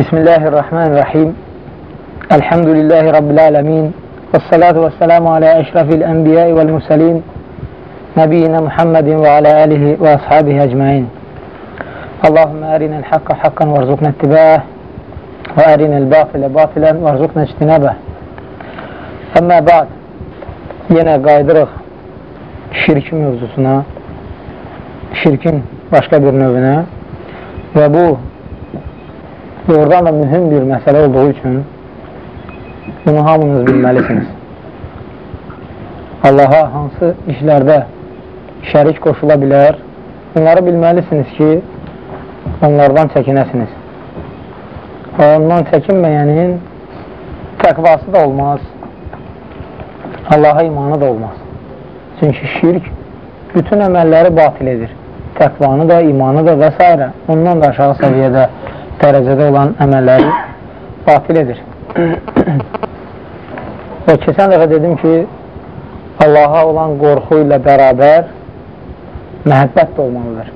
Bismillahirrahmanirrahim. Elhamdülillahi Rabbil alemin. Və salatu və selamu alə əşrafil ənbiyai vəl müsəlin. Nəbiyyina Muhammedin və alə əlihi və ashabihi əcməin. Allahümmə ərinəl haqqa haqqan və rzuqnə ittibah və ərinəl batilə batilən və rzuqnə ictinəbə. Əmmə ba'd, yenə qaydırıq şirkin mövzusuna, şirkin başqa bir növünə və bu doğrudan da mühüm bir məsələ olduğu üçün bunu hamınız bilməlisiniz. Allaha hansı işlərdə şərik qoşula bilər, bunları bilməlisiniz ki, onlardan çəkinəsiniz. Ondan çəkinməyənin təqvası da olmaz, Allaha imanı da olmaz. Çünki şirk bütün əməlləri batil edir. Təqvanı da, imanı da və s. Ondan da aşağı səviyyədə, dərəcədə olan əməlləri batil edir. və keçən dəfə dedim ki, Allaha olan qorxu ilə bərabər məhəbbət də olmalıdır.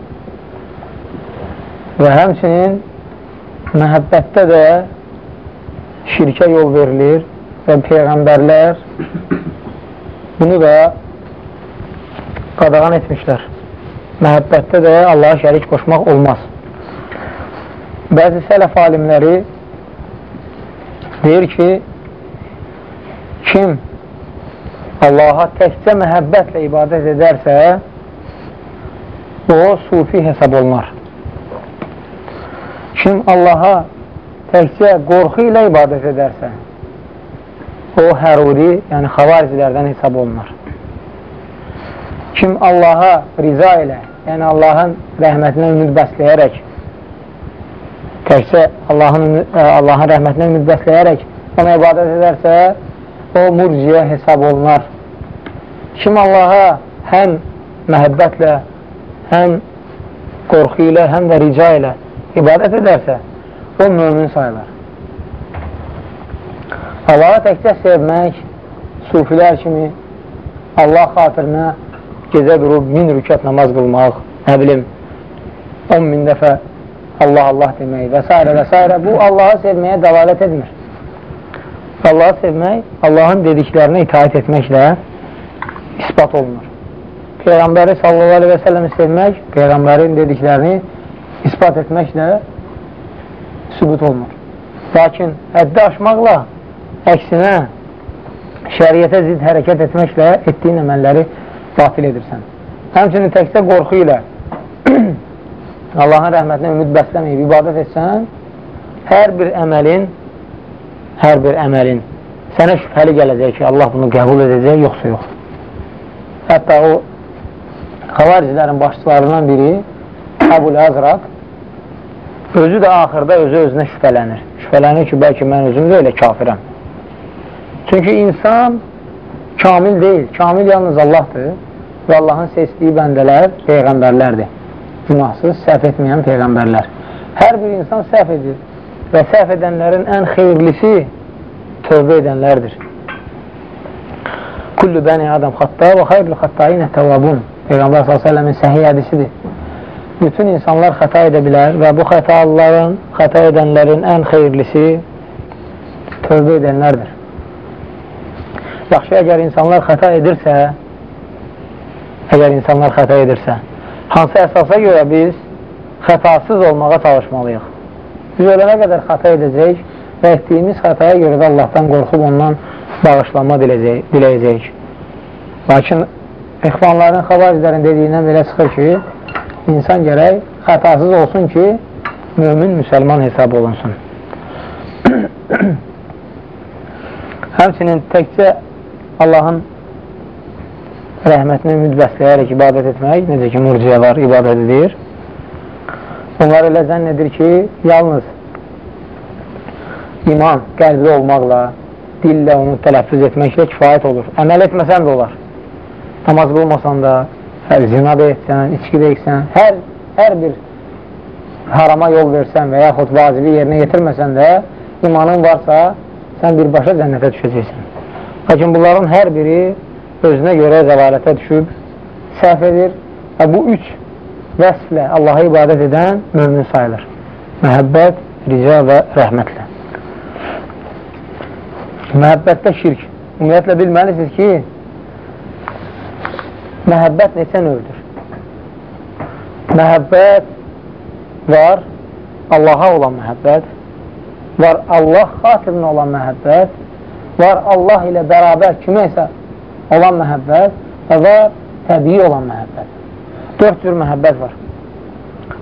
Və həmçinin məhəbbətdə də şirkə yol verilir və Peyğəmbərlər bunu da qadağan etmişlər. Məhəbbətdə də Allaha şərik qoşmaq olmaz. Bəzi sələf alimləri deyir ki, kim Allaha təkcə məhəbbətlə ibadət edərsə, o sufi hesab olunar. Kim Allaha təkcə qorxu ilə ibadət edərsə, o həruri, yəni xavaricilərdən hesab olunur. Kim Allaha riza ilə, yəni Allahın rəhmətinə ümid bəsləyərək, təkcə Allahın, Allahın rəhmətinə ümid bəsləyərək ona ibadət edərsə, o murciyə hesab olunar. Kim Allaha həm məhəbbətlə, həm qorxu ilə, həm də rica ilə ibadət edərsə, o mümin sayılır. Allaha təkcə sevmək, sufilər kimi Allah xatirinə gecə durub min rükət namaz qılmaq, nə bilim, 10 min dəfə Allah Allah demək və s. və s. Bu, Allahı sevməyə dəvalət etmir. Allahı sevmək, Allahın dediklərinə itaət etməklə ispat olunur. Peyğəmbəri sallallahu aleyhi və səlləmi sevmək, Peyğəmbərin dediklərini ispat etməklə sübut olunur. Lakin həddi aşmaqla əksinə şəriyyətə zid hərəkət etməklə etdiyin əməlləri batil edirsən. Həmçinin təkcə qorxu ilə Allahın rəhmətinə ümid bəsləməyib ibadət etsən, hər bir əməlin hər bir əməlin sənə şübhəli gələcək ki, Allah bunu qəbul edəcək, yoxsa yox. Hətta o xavaricilərin başçılarından biri Əbul Əzraq özü də axırda özü özünə şübhələnir. Şübhələnir ki, bəlkə mən özüm də elə kafirəm. Çünki insan kamil deyil. Kamil yalnız Allahdır və Allahın seçdiyi bəndələr peyğəmbərlərdir. Günahsız, səhv etməyən peyğəmbərlər. Hər bir insan səhv edir və səhv edənlərin ən xeyirlisi tövbə edənlərdir. Kullu bəni adam xatta və xayrlı xattayinə təvabun. Peyğəmbər s.ə.v-in səhiyyə hədisidir. Bütün insanlar xəta edə bilər və bu xətaların, xəta edənlərin ən xeyirlisi tövbə edənlərdir. Yaxşı, əgər insanlar xəta edirsə, əgər insanlar xəta edirsə, hansı əsasa görə biz xətasız olmağa çalışmalıyıq? Biz ölənə qədər xəta edəcəyik və etdiyimiz xətaya görə də Allahdan qorxub ondan bağışlanma diləyəcəyik. Lakin ixvanların, xavaricilərin dediyindən belə çıxır ki, insan gərək xətasız olsun ki, mümin müsəlman hesab olunsun. Həmçinin təkcə Allahın rəhmətinə ümid bəsləyərək ibadət etmək, necə ki, murciyalar ibadət edir. Onlar elə zənn edir ki, yalnız iman qəlbi olmaqla, dillə onu tələffüz etməklə kifayət olur. Əməl etməsən də olar. Namaz qılmasan da, zina da etsən, içki də etsən, hər, hər bir harama yol versən və yaxud vacibi yerinə yetirməsən də, imanın varsa, sən birbaşa cənnətə düşəcəksən. Lakin bunların hər biri özünə görə zəvalətə düşüb, səhv edir və bu üç vəsflə Allaha ibadət edən mümin sayılır. Məhəbbət, rica və rəhmətlə. Məhəbbətdə şirk. Ümumiyyətlə bilməlisiniz ki, məhəbbət neçə növdür? Məhəbbət var, Allaha olan məhəbbət, var Allah xatirinə olan məhəbbət, var Allah ilə bərabər kimə isə olan məhəbbət və var təbii olan məhəbbət. Dörd cür məhəbbət var.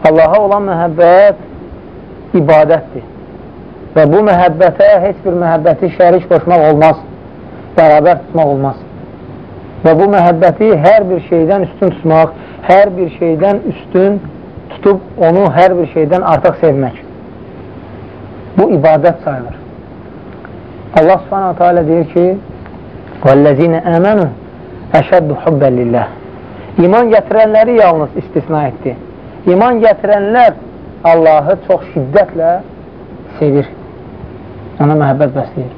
Allaha olan məhəbbət ibadətdir. Və bu məhəbbətə heç bir məhəbbəti şərik qoşmaq olmaz, bərabər tutmaq olmaz. Və bu məhəbbəti hər bir şeydən üstün tutmaq, hər bir şeydən üstün tutub onu hər bir şeydən artıq sevmək. Bu ibadət sayılır. Allah subhanahu teala deyir ki, وَالَّذِينَ əmənu əşəddu hubbən lillah. İman gətirənləri yalnız istisna etdi. İman gətirənlər Allahı çox şiddətlə sevir. Ona məhəbbət bəsləyir.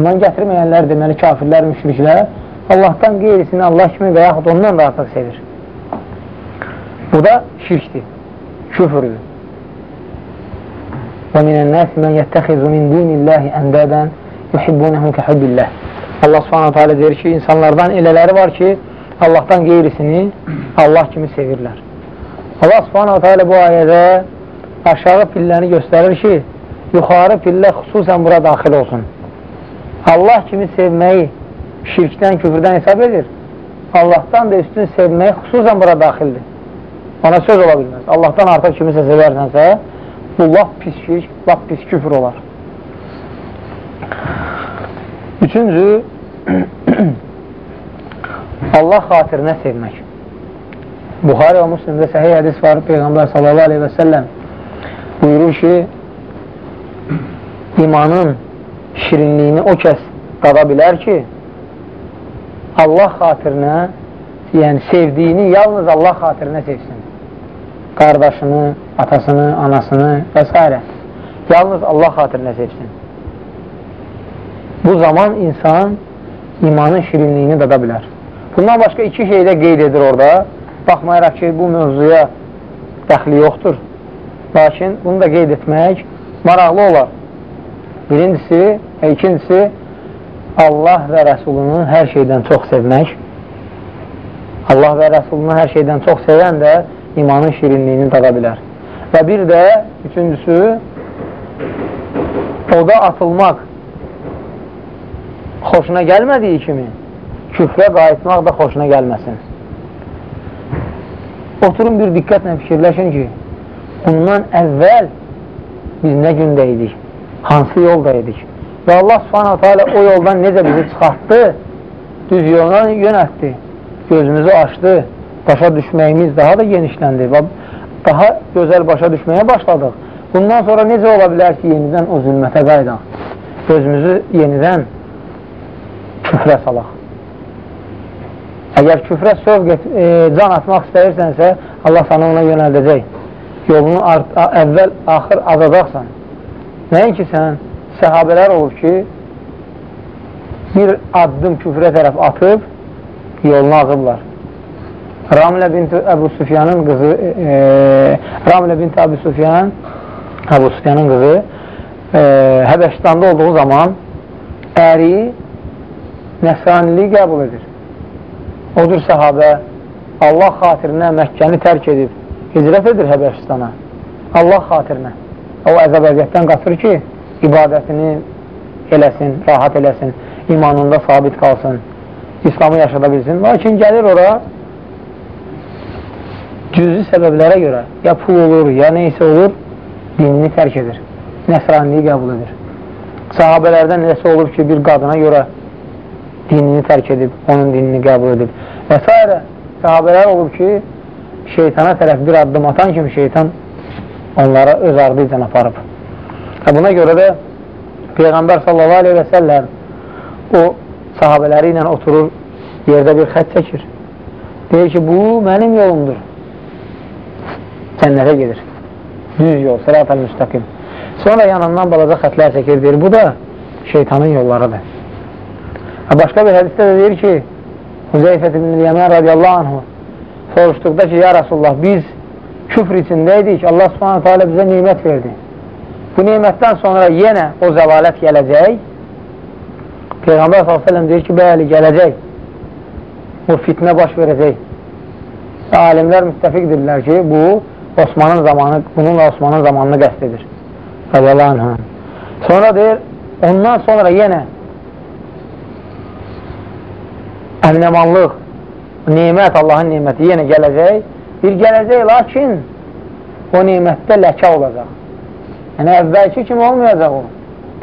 İman gətirməyənlər deməli kafirlər, müşriklər Allahdan qeyrisini Allah kimi və yaxud ondan da artıq sevir. Bu da şirkdir, küfürdür. Və minən-nəs mən yəttəxizu min dunillahi əndədən yuhibbunəhum kəhubbillah. Allah Subhanahu taala deyir ki, insanlardan elələri var ki, Allahdan qeyrisini Allah kimi sevirlər. Allah Subhanahu taala bu ayədə aşağı pilləni göstərir ki, yuxarı pillə xüsusən bura daxil olsun. Allah kimi sevməyi şirkdən, küfürdən hesab edir. Allahdan da üstün sevməyi xüsusən bura daxildir. Ona söz ola bilməz. Allahdan artıq kimisə sevərsənsə, bu laf pis şirk, laf pis küfür olar. Üçüncü, Allah xatirinə sevmək. Buxarə və Müslimdə səhiyyə hədis var, Peyğəmbər sallallahu aleyhi və səlləm buyurur ki, imanın şirinliyini o kəs dada bilər ki, Allah xatirinə, yəni sevdiyini yalnız Allah xatirinə sevsin. Qardaşını, atasını, anasını və s. Yalnız Allah xatirinə sevsin. Bu zaman insan imanın şirinliyini dada bilər. Bundan başqa iki şey də qeyd edir orada. Baxmayaraq ki, bu mövzuya dəxli yoxdur. Lakin bunu da qeyd etmək maraqlı olar. Birincisi və ikincisi Allah və Rəsulunu hər şeydən çox sevmək. Allah və Rəsulunu hər şeydən çox sevən də imanın şirinliyini dada bilər. Və bir də üçüncüsü oda atılmaq xoşuna gəlmədiyi kimi küfrə qayıtmaq da xoşuna gəlməsin. Oturun bir diqqətlə fikirləşin ki, bundan əvvəl biz nə gündə idik, hansı yolda idik və Allah subhanətə alə o yoldan necə bizi çıxartdı, düz yoluna yönətdi, gözümüzü açdı, başa düşməyimiz daha da genişləndi və daha gözəl başa düşməyə başladıq. Bundan sonra necə ola bilər ki, yenidən o zülmətə qaydaq, gözümüzü yenidən küfrə salaq. Əgər küfrə sövq et, e, can atmaq istəyirsənsə, Allah sana ona yönəldəcək. Yolunu əvvəl, axır azadaqsan. Nəinki sən səhabələr olur ki, bir addım küfrə tərəf atıb, yolunu ağıblar. Ramlə bint Əbu Sufyanın qızı, e, e Ramlə bint Əbu Sufyan, Əbu Sufyanın qızı e, Həbəşistanda olduğu zaman əri nəsraniliyi qəbul edir. Odur səhabə Allah xatirinə Məkkəni tərk edib, hicrət edir Həbəşistana. Allah xatirinə. O əzəb əziyyətdən qaçır ki, ibadətini eləsin, rahat eləsin, imanında sabit qalsın, İslamı yaşada bilsin. Lakin gəlir ora cüzü səbəblərə görə, ya pul olur, ya neysə olur, dinini tərk edir. Nəsraniliyi qəbul edir. Sahabələrdən nəsə olur ki, bir qadına görə dinini tərk edib, onun dinini qəbul edib və s. Sahabələr olub ki, şeytana tərəf bir addım atan kimi şeytan onlara öz ardı ilə aparıb. Və buna görə də Peyğəmbər səlləm o sahabələri ilə oturur, yerdə bir xət çəkir. Deyir ki, bu mənim yolumdur. Cənnətə gedir. Düz yol, sırat-ı müstəqim. Sonra yanından balaca xətlər çəkir, deyir, bu da şeytanın yollarıdır. Başqa bir hədisdə də deyir ki, Hüzeyfət ibn-i Yəmən radiyallahu anhu soruşduqda ki, ya Rasulullah, biz küfr içindəydik, Allah subhanətə alə bizə nimət verdi. Bu nemətdən sonra yenə o zəvalət gələcək. Peyğəmbər s.ə.v deyir ki, bəli, gələcək. Bu fitnə baş verəcək. Və alimlər müttəfiqdirlər ki, bu Osmanın zamanı, bununla Osmanın zamanını qəst edir. Radiyallahu anh. Sonra deyir, ondan sonra yenə əmnəmanlıq, nimət, Allahın niməti yenə gələcək. Bir gələcək, lakin o nimətdə ləkə olacaq. Yəni, əvvəlki kimi olmayacaq o.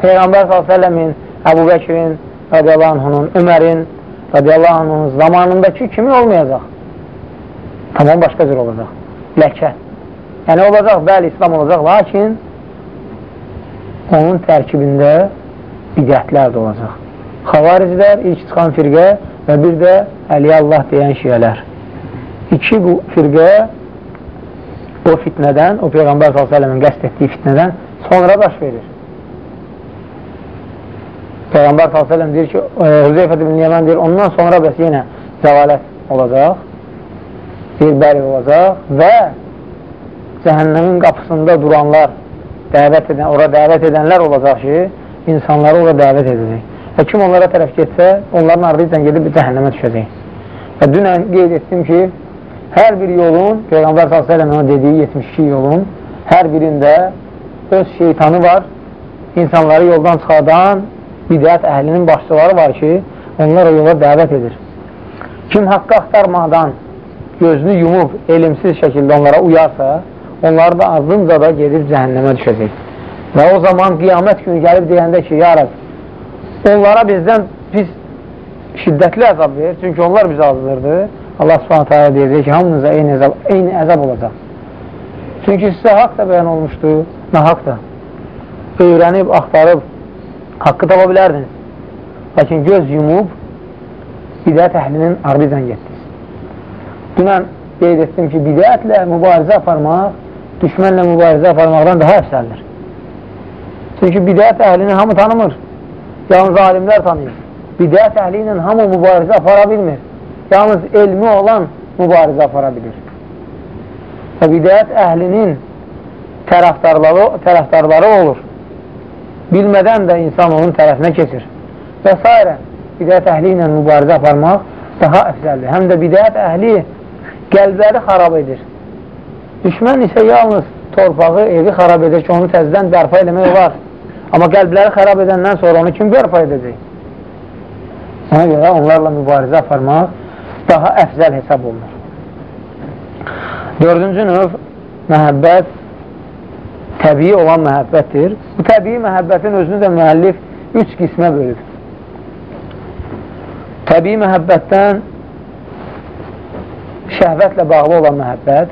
Peyğəmbər s.ə.v-in, Əbu Bəkirin, radiyallahu anhunun, Ömərin, radiyallahu anhunun zamanındakı kimi olmayacaq. Tamam başqa cür olacaq. Ləkə. Yəni, olacaq, bəli, İslam olacaq, lakin onun tərkibində bidətlər də olacaq. Xavariclər, ilk çıxan firqə və bir də Əliyə Allah deyən şiyələr. İki bu firqə o fitnədən, o Peyğəmbər s.ə.v-in qəst etdiyi fitnədən sonra baş verir. Peyğəmbər s.ə.v deyir ki, Hüzeyfət ibn Yəmən deyir, ondan sonra bəs yenə zəvalət olacaq, bir bəli olacaq və cəhənnəmin qapısında duranlar, dəvət edən, ora dəvət edənlər olacaq ki, insanları ora dəvət edəcək. Və kim onlara tərəf getsə, onların ardıyla gedib cəhənnəmə düşəcək. Və dünən qeyd etdim ki, hər bir yolun, Peyğəmbər s.ə.v dediyi 72 yolun, hər birində öz şeytanı var, insanları yoldan çıxardan bidət əhlinin başçıları var ki, onlar o yola dəvət edir. Kim haqqı axtarmadan gözünü yumub, elimsiz şəkildə onlara uyarsa, onlar da ardınca da gedib cəhənnəmə düşəcək. Və o zaman qiyamət günü gəlib deyəndə ki, ya Rəb, onlara bizdən pis şiddətli əzab verir, çünki onlar bizi azdırdı. Allah subhanətə alə deyəcək ki, hamınıza eyni əzab, eyni əzab olacaq. Çünki sizə haqq da bəyan olmuşdu, nahaq da. Öyrənib, axtarıb, haqqı tapa bilərdiniz. Lakin göz yumub, bidət əhlinin ardıcan getdiniz. Dünən qeyd etdim ki, bidətlə mübarizə aparmaq, düşmənlə mübarizə aparmaqdan daha əfsəldir. Çünki bidət əhlini hamı tanımır. Yalnız alimlər tanıyır. Bidət əhli ilə hamı mübarizə apara bilmir. Yalnız elmi olan mübarizə apara bilir. Və bidət əhlinin tərəfdarları, tərəfdarları olur. Bilmədən də insan onun tərəfinə keçir. Və s. Bidət əhli ilə mübarizə aparmaq daha əfsəldir. Həm də bidət əhli qəlbləri xarab edir. Düşmən isə yalnız torpağı, evi xarab edir ki, onu təzdən bərpa eləmək olar. Amma qəlbləri xarab edəndən sonra onu kim bərpa edəcək? Ona görə onlarla mübarizə aparmaq daha əfzəl hesab olunur. Dördüncü növ məhəbbət təbii olan məhəbbətdir. Bu təbii məhəbbətin özünü də müəllif üç qismə bölür. Təbii məhəbbətdən şəhvətlə bağlı olan məhəbbət,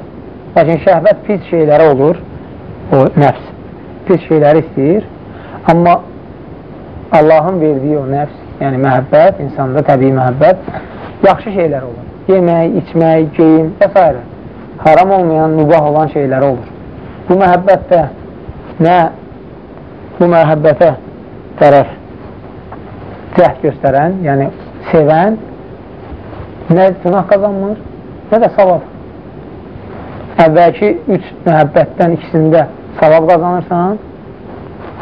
lakin şəhvət pis şeylərə olur, o nəfs pis şeyləri istəyir, amma Allahın verdiyi o nəfs, yəni məhəbbət, insanda təbii məhəbbət, yaxşı şeylər olur. Yemək, içmək, geyim və s. Haram olmayan, mübah olan şeylər olur. Bu məhəbbətdə nə bu məhəbbətə tərəf cəhd göstərən, yəni sevən nə günah qazanmır, nə də savab. Əvvəlki üç məhəbbətdən ikisində savab qazanırsan,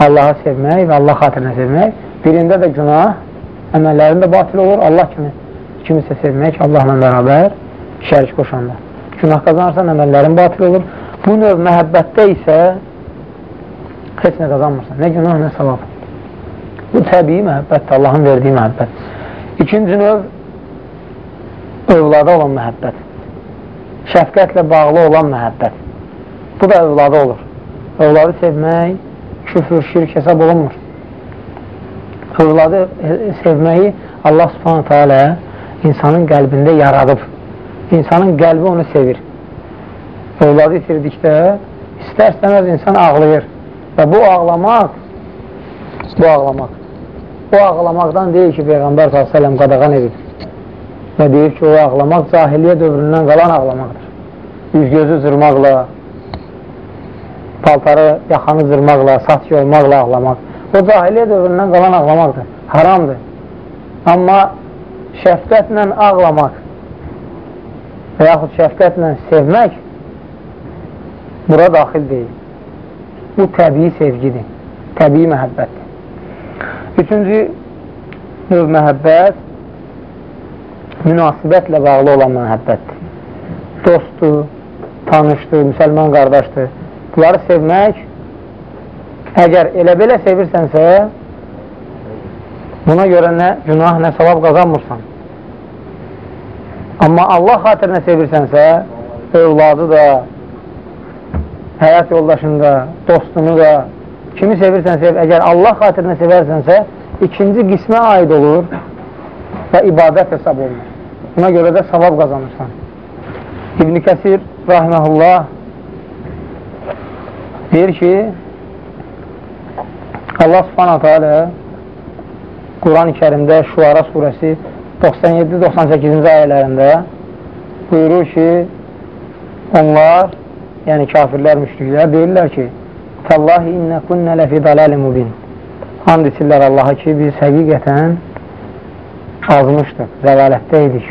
Allahı sevmək və Allah xatirinə sevmək. Birində də günah, əməllərində batil olur, Allah kimi kimisə sevmək, Allahla bərabər şərik qoşanda. Günah qazanırsan, əməllərin batil olur. Bu növ məhəbbətdə isə heç nə qazanmırsan. Nə günah, nə savab. Bu təbii məhəbbətdir, Allahın verdiyi məhəbbət. İkinci növ övlada olan məhəbbət. Şəfqətlə bağlı olan məhəbbət. Bu da övlada olur. Övladı sevmək küfür, şirk hesab olunmur. Övladı sevməyi Allah subhanətə alə insanın qəlbində yaradıb. İnsanın qəlbi onu sevir. Övladı itirdikdə istər-istəməz insan ağlayır. Və bu ağlamaq, bu ağlamaq, o ağlamaqdan deyir ki, Peyğəmbər s.ə.v qadağan edib. Və deyir ki, o ağlamaq cahiliyyə dövründən qalan ağlamaqdır. Üz-gözü zırmaqla, paltarı, yaxanı zırmaqla, saç yolmaqla ağlamaq. O cahiliyyə dövründən qalan ağlamaqdır. Haramdır. Amma şəfqətlə ağlamaq və yaxud şəfqətlə sevmək bura daxil deyil. Bu təbii sevgidir. təbii məhəbbətdir. Üçüncü növ məhəbbət münasibətlə bağlı olan məhəbbətdir. Dostdur, tanışdır, müsəlman qardaşdır. Bunları sevmək, əgər elə belə sevirsənsə, buna görə nə günah, nə savab qazanmırsan. Amma Allah xatirinə sevirsənsə, övladı da, həyat yoldaşını da, dostunu da, kimi sevirsən sev, əgər Allah xatirinə sevərsənsə, ikinci qismə aid olur və ibadət hesab olunur. Buna görə də savab qazanırsan. İbn-i Kəsir rahiməhullah deyir ki, Allah subhanətə alə Quran-ı kərimdə Şuara surəsi 97-98-ci ayələrində buyurur ki, onlar, yəni kafirlər, müşriklər deyirlər ki, Təllahi innə kunnə ləfi daləli mubin. And içirlər Allaha ki, biz həqiqətən azmışdıq, zəlalətdə idik.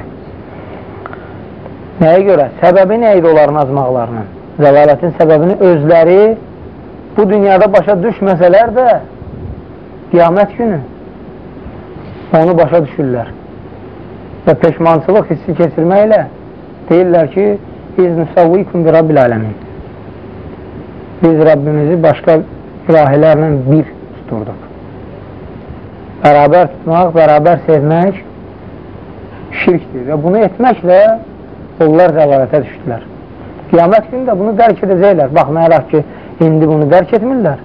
Nəyə görə? Səbəbi nə idi onların azmaqlarının? Zəlalətin səbəbini özləri bu dünyada başa düşməsələr də qiyamət günü onu başa düşürlər. Və peşmançılıq hissi keçirməklə deyirlər ki, biz nüsavvikum bi Rabbil aləmin. Biz Rabbimizi başqa ilahilərlə bir tuturduq. Bərabər tutmaq, bərabər sevmək şirkdir və bunu etməklə onlar zəlalətə düşdülər. Qiyamət günü də bunu dərk edəcəklər. Baxmayaraq ki, indi bunu dərk etmirlər.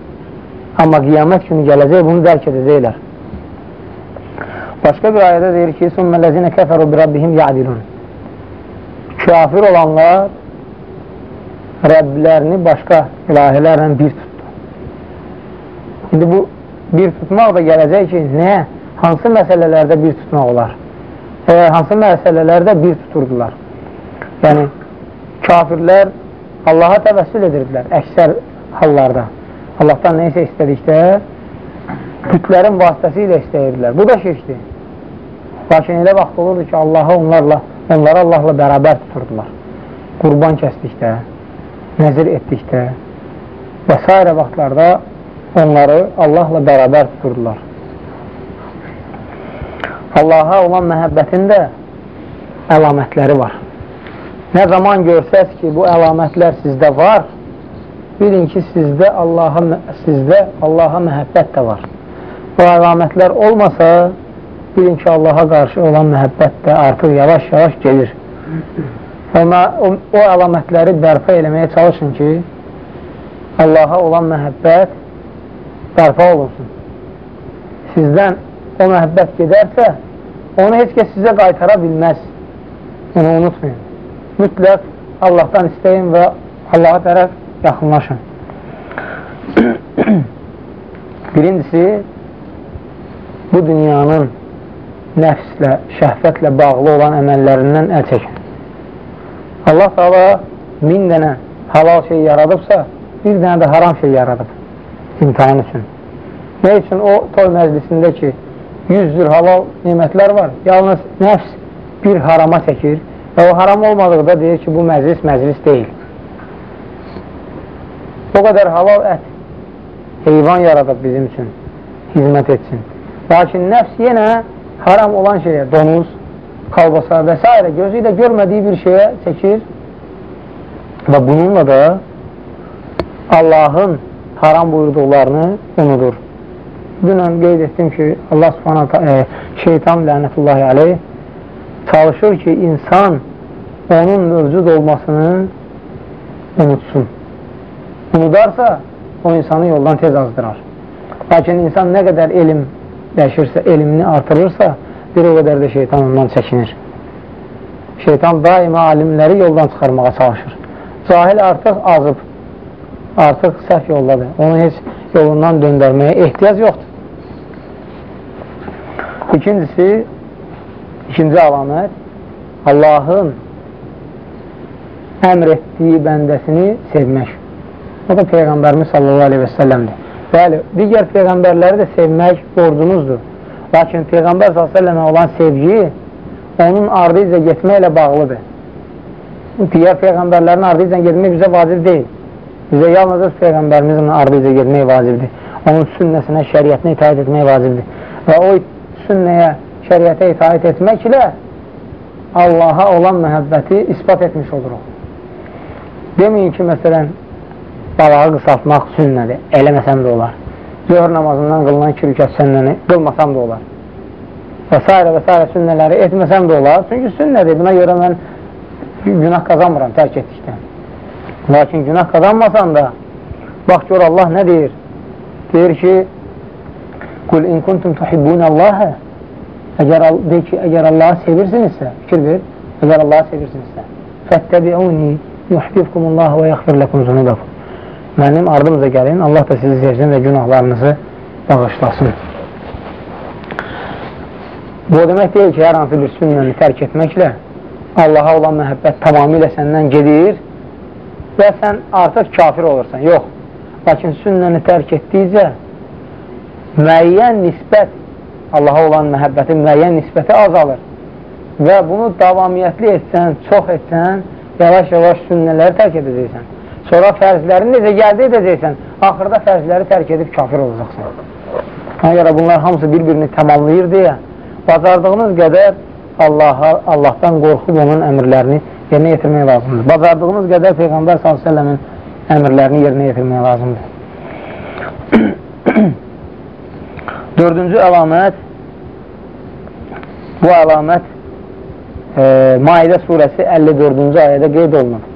Amma qiyamət günü gələcək, bunu dərk edəcəklər. Başqa bir ayədə deyir ki, ثُمَّ الَّذِينَ كَفَرُوا بِرَبِّهِمْ يَعْدِلُونَ Kafir olanlar Rəblərini başqa ilahilərlə bir tutdu. İndi bu bir tutmaq da gələcək ki, nə? Hansı məsələlərdə bir tutmaq olar? E, hansı məsələlərdə bir tuturdular? Yəni, kafirlər Allaha təvəssül edirdilər əksər hallarda. Allahdan neysə istədikdə bütlərin vasitəsilə istəyirdilər. Bu da şirkdir. Lakin elə vaxt olurdu ki, Allahı onlarla, onları Allahla bərabər tuturdular. Qurban kəsdikdə, nəzir etdikdə və s. vaxtlarda onları Allahla bərabər tuturdular. Allaha olan məhəbbətin də əlamətləri var. Nə zaman görsəz ki, bu əlamətlər sizdə var, bilin ki, sizdə Allaha, sizdə Allaha məhəbbət də var. Bu əlamətlər olmasa, bilin ki, Allaha qarşı olan məhəbbət də artıq yavaş-yavaş gelir. Ona, o, o əlamətləri bərpa eləməyə çalışın ki, Allaha olan məhəbbət bərpa olunsun. Sizdən o məhəbbət gedərsə, onu heç kəs sizə qaytara bilməz. Onu unutmayın mütləq Allahdan istəyin və Allaha tərəf yaxınlaşın. Birincisi, bu dünyanın nəfslə, şəhvətlə bağlı olan əməllərindən əl çəkin. Allah Taala min dənə halal şey yaradıbsa, bir dənə də haram şey yaradıb imtihan üçün. Nə üçün o toy məclisində ki, 100 cür halal nimətlər var, yalnız nəfs bir harama çəkir, Və o haram olmadıqda deyir ki, bu məclis məclis deyil. O qədər halal ət heyvan yaradıb bizim üçün, hizmət etsin. Lakin nəfs yenə haram olan şeyə, donuz, kalbasa və s. gözü ilə görmədiyi bir şeyə çəkir və bununla da Allahın haram buyurduqlarını unudur. Dünən qeyd etdim ki, Allah subhanətə, e, şeytan lənətullahi aleyh çalışır ki, insan onun mövcud olmasını unutsun. Unudarsa, o insanı yoldan tez azdırar. Lakin insan nə qədər elm dəşirsə, elmini artırırsa, bir o qədər də şeytan ondan çəkinir. Şeytan daima alimləri yoldan çıxarmağa çalışır. Cahil artıq azıb, artıq səhv yoldadır. Onu heç yolundan döndərməyə ehtiyac yoxdur. İkincisi, ikinci alamət, Allahın əmr etdiyi bəndəsini sevmək. O da Peyğəmbərimiz sallallahu aleyhi və səlləmdir. Bəli, digər Peyğəmbərləri də sevmək borcunuzdur. Lakin Peyğəmbər sallallahu olan sevgi onun ardıyca getməklə bağlıdır. Digər Peyğəmbərlərin ardıyca getmək bizə vacib deyil. Bizə yalnız Peyğəmbərimizin ardıyca getmək vacibdir. onun sünnəsinə, şəriətinə itaət etmək vacibdir. Və o sünnəyə, şəriətə itaət etməklə Allaha olan məhəbbəti ispat etmiş oluruq. Deməyin ki, məsələn, balağı qısaltmaq sünnədir, eləməsəm də olar. Zöhr namazından qılınan iki rükət sünnəni qılmasam da olar. Və s. və s. sünnələri etməsəm də olar. Çünki sünnədir, buna görə mən günah qazanmıram tərk etdikdən. Lakin günah qazanmasan da, bax gör Allah nə deyir? Deyir ki, Qul in kuntum tuhibbunəllahə Əgər, de ki, əgər Allahı sevirsinizsə, fikir ver, əgər Allahı sevirsinizsə, fəttəbi'uni yuhbibkumullah və yaxfir ləkum zunubakum. Mənim ardımıza gəlin, Allah da sizi sevsin və günahlarınızı bağışlasın. Bu demək deyil ki, hər hansı bir sünnəni tərk etməklə Allaha olan məhəbbət tamamilə səndən gedir və sən artıq kafir olursan. Yox. Lakin sünnəni tərk etdikcə müəyyən nisbət Allaha olan məhəbbətin müəyyən nisbəti azalır. Və bunu davamiyyətli etsən, çox etsən, yavaş-yavaş sünnələri tərk edəcəksən. Sonra fərzləri necə gəldi edəcəksən, axırda fərzləri tərk edib kafir olacaqsan. Ona görə bunlar hamısı bir-birini tamamlayır deyə, bacardığınız qədər Allaha, Allahdan qorxub onun əmrlərini yerinə yetirmək lazımdır. Bacardığınız qədər Peyğəmbər s.ə.v-in əmrlərini yerinə yetirmək lazımdır. Dördüncü əlamət Bu əlamət e, Maidə surəsi 54-cü ayədə qeyd olunur.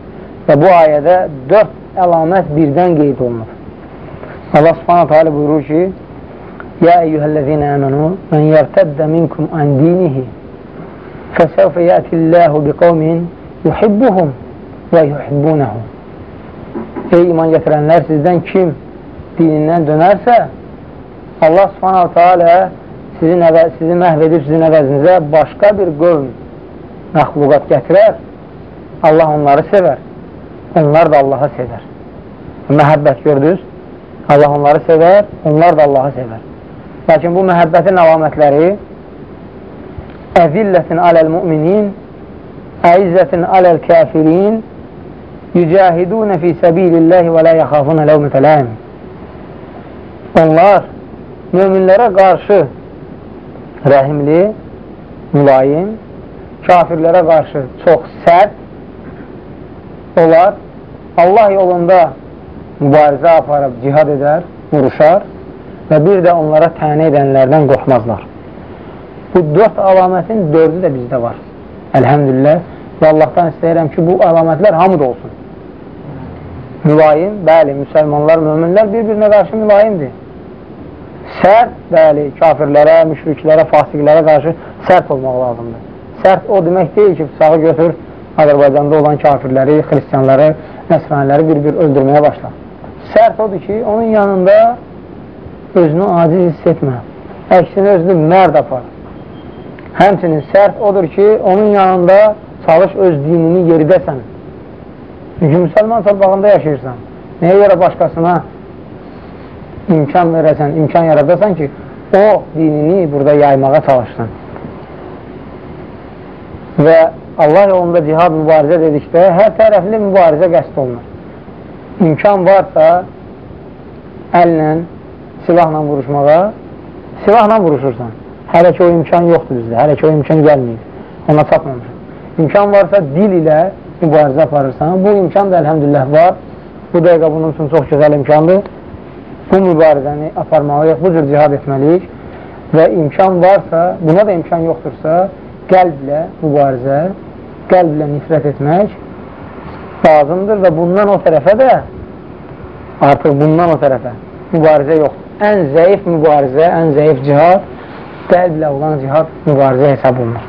Və bu ayədə 4 əlamət birdən qeyd olunur. Allah subhanətə alə buyurur ki, Ya eyyuhəl-ləzinə əmənu, mən yərtəddə minkum ən dinihi, fəsəvfə yətilləhu bi qavmin yuhibbuhum və yuhibbunəhu. Ey iman gətirənlər, sizdən kim dinindən dönərsə, Allah subhanətə alə sizin əvəz, sizi məhv edib sizin əvəzinizə başqa bir qövm məxluqat gətirər, Allah onları sevər. Onlar da Allahı sevər. Məhəbbət gördünüz? Allah onları sevər, onlar da Allahı sevər. Lakin bu məhəbbətin əlamətləri əzillətin aləl müminin, əizzətin aləl kafirin, yücahidunə fi səbililləhi və lə yaxafuna ləvmətələyim. Onlar möminlərə qarşı rəhimli, mülayim, kafirlərə qarşı çox sərt olar. Allah yolunda mübarizə aparıb cihad edər, vuruşar və bir də onlara tənə edənlərdən qorxmazlar. Bu dörd əlamətin dördü də bizdə var. Əlhəmdülillah və Allahdan istəyirəm ki, bu əlamətlər hamıda olsun. Mülayim, bəli, müsəlmanlar, möminlər bir-birinə qarşı mülayimdir sərt, bəli, kafirlərə, müşriklərə, fasiqlərə qarşı sərt olmaq lazımdır. Sərt o demək deyil ki, bıçağı götür, Azərbaycanda olan kafirləri, xristiyanları, nəsraniləri bir-bir öldürməyə başlar. Sərt odur ki, onun yanında özünü aciz hiss etmə. Əksinə özünü mərd apar. Həmçinin sərt odur ki, onun yanında çalış öz dinini yeridəsən. Çünki müsəlman torpağında yaşayırsan. Nəyə görə başqasına imkan verəsən, imkan yaradasan ki, o dinini burada yaymağa çalışsın. Və Allah yolunda cihad mübarizə dedikdə hər tərəfli mübarizə qəst olunur. İmkan varsa əllə, silahla vuruşmağa, silahla vuruşursan. Hələ ki o imkan yoxdur bizdə, hələ ki o imkan gəlməyib, ona çatmamışıq. İmkan varsa dil ilə mübarizə aparırsan, bu imkan da əlhəmdülillah var. Bu dəqiqə bunun üçün çox gözəl imkandır bu mübarizəni aparmalıyıq, bu cür cihad etməliyik və imkan varsa, buna da imkan yoxdursa, qəlblə mübarizə, qəlblə nifrət etmək lazımdır və bundan o tərəfə də artıq bundan o tərəfə mübarizə yoxdur. Ən zəif mübarizə, ən zəif cihad qəlblə olan cihad mübarizə hesab olunur.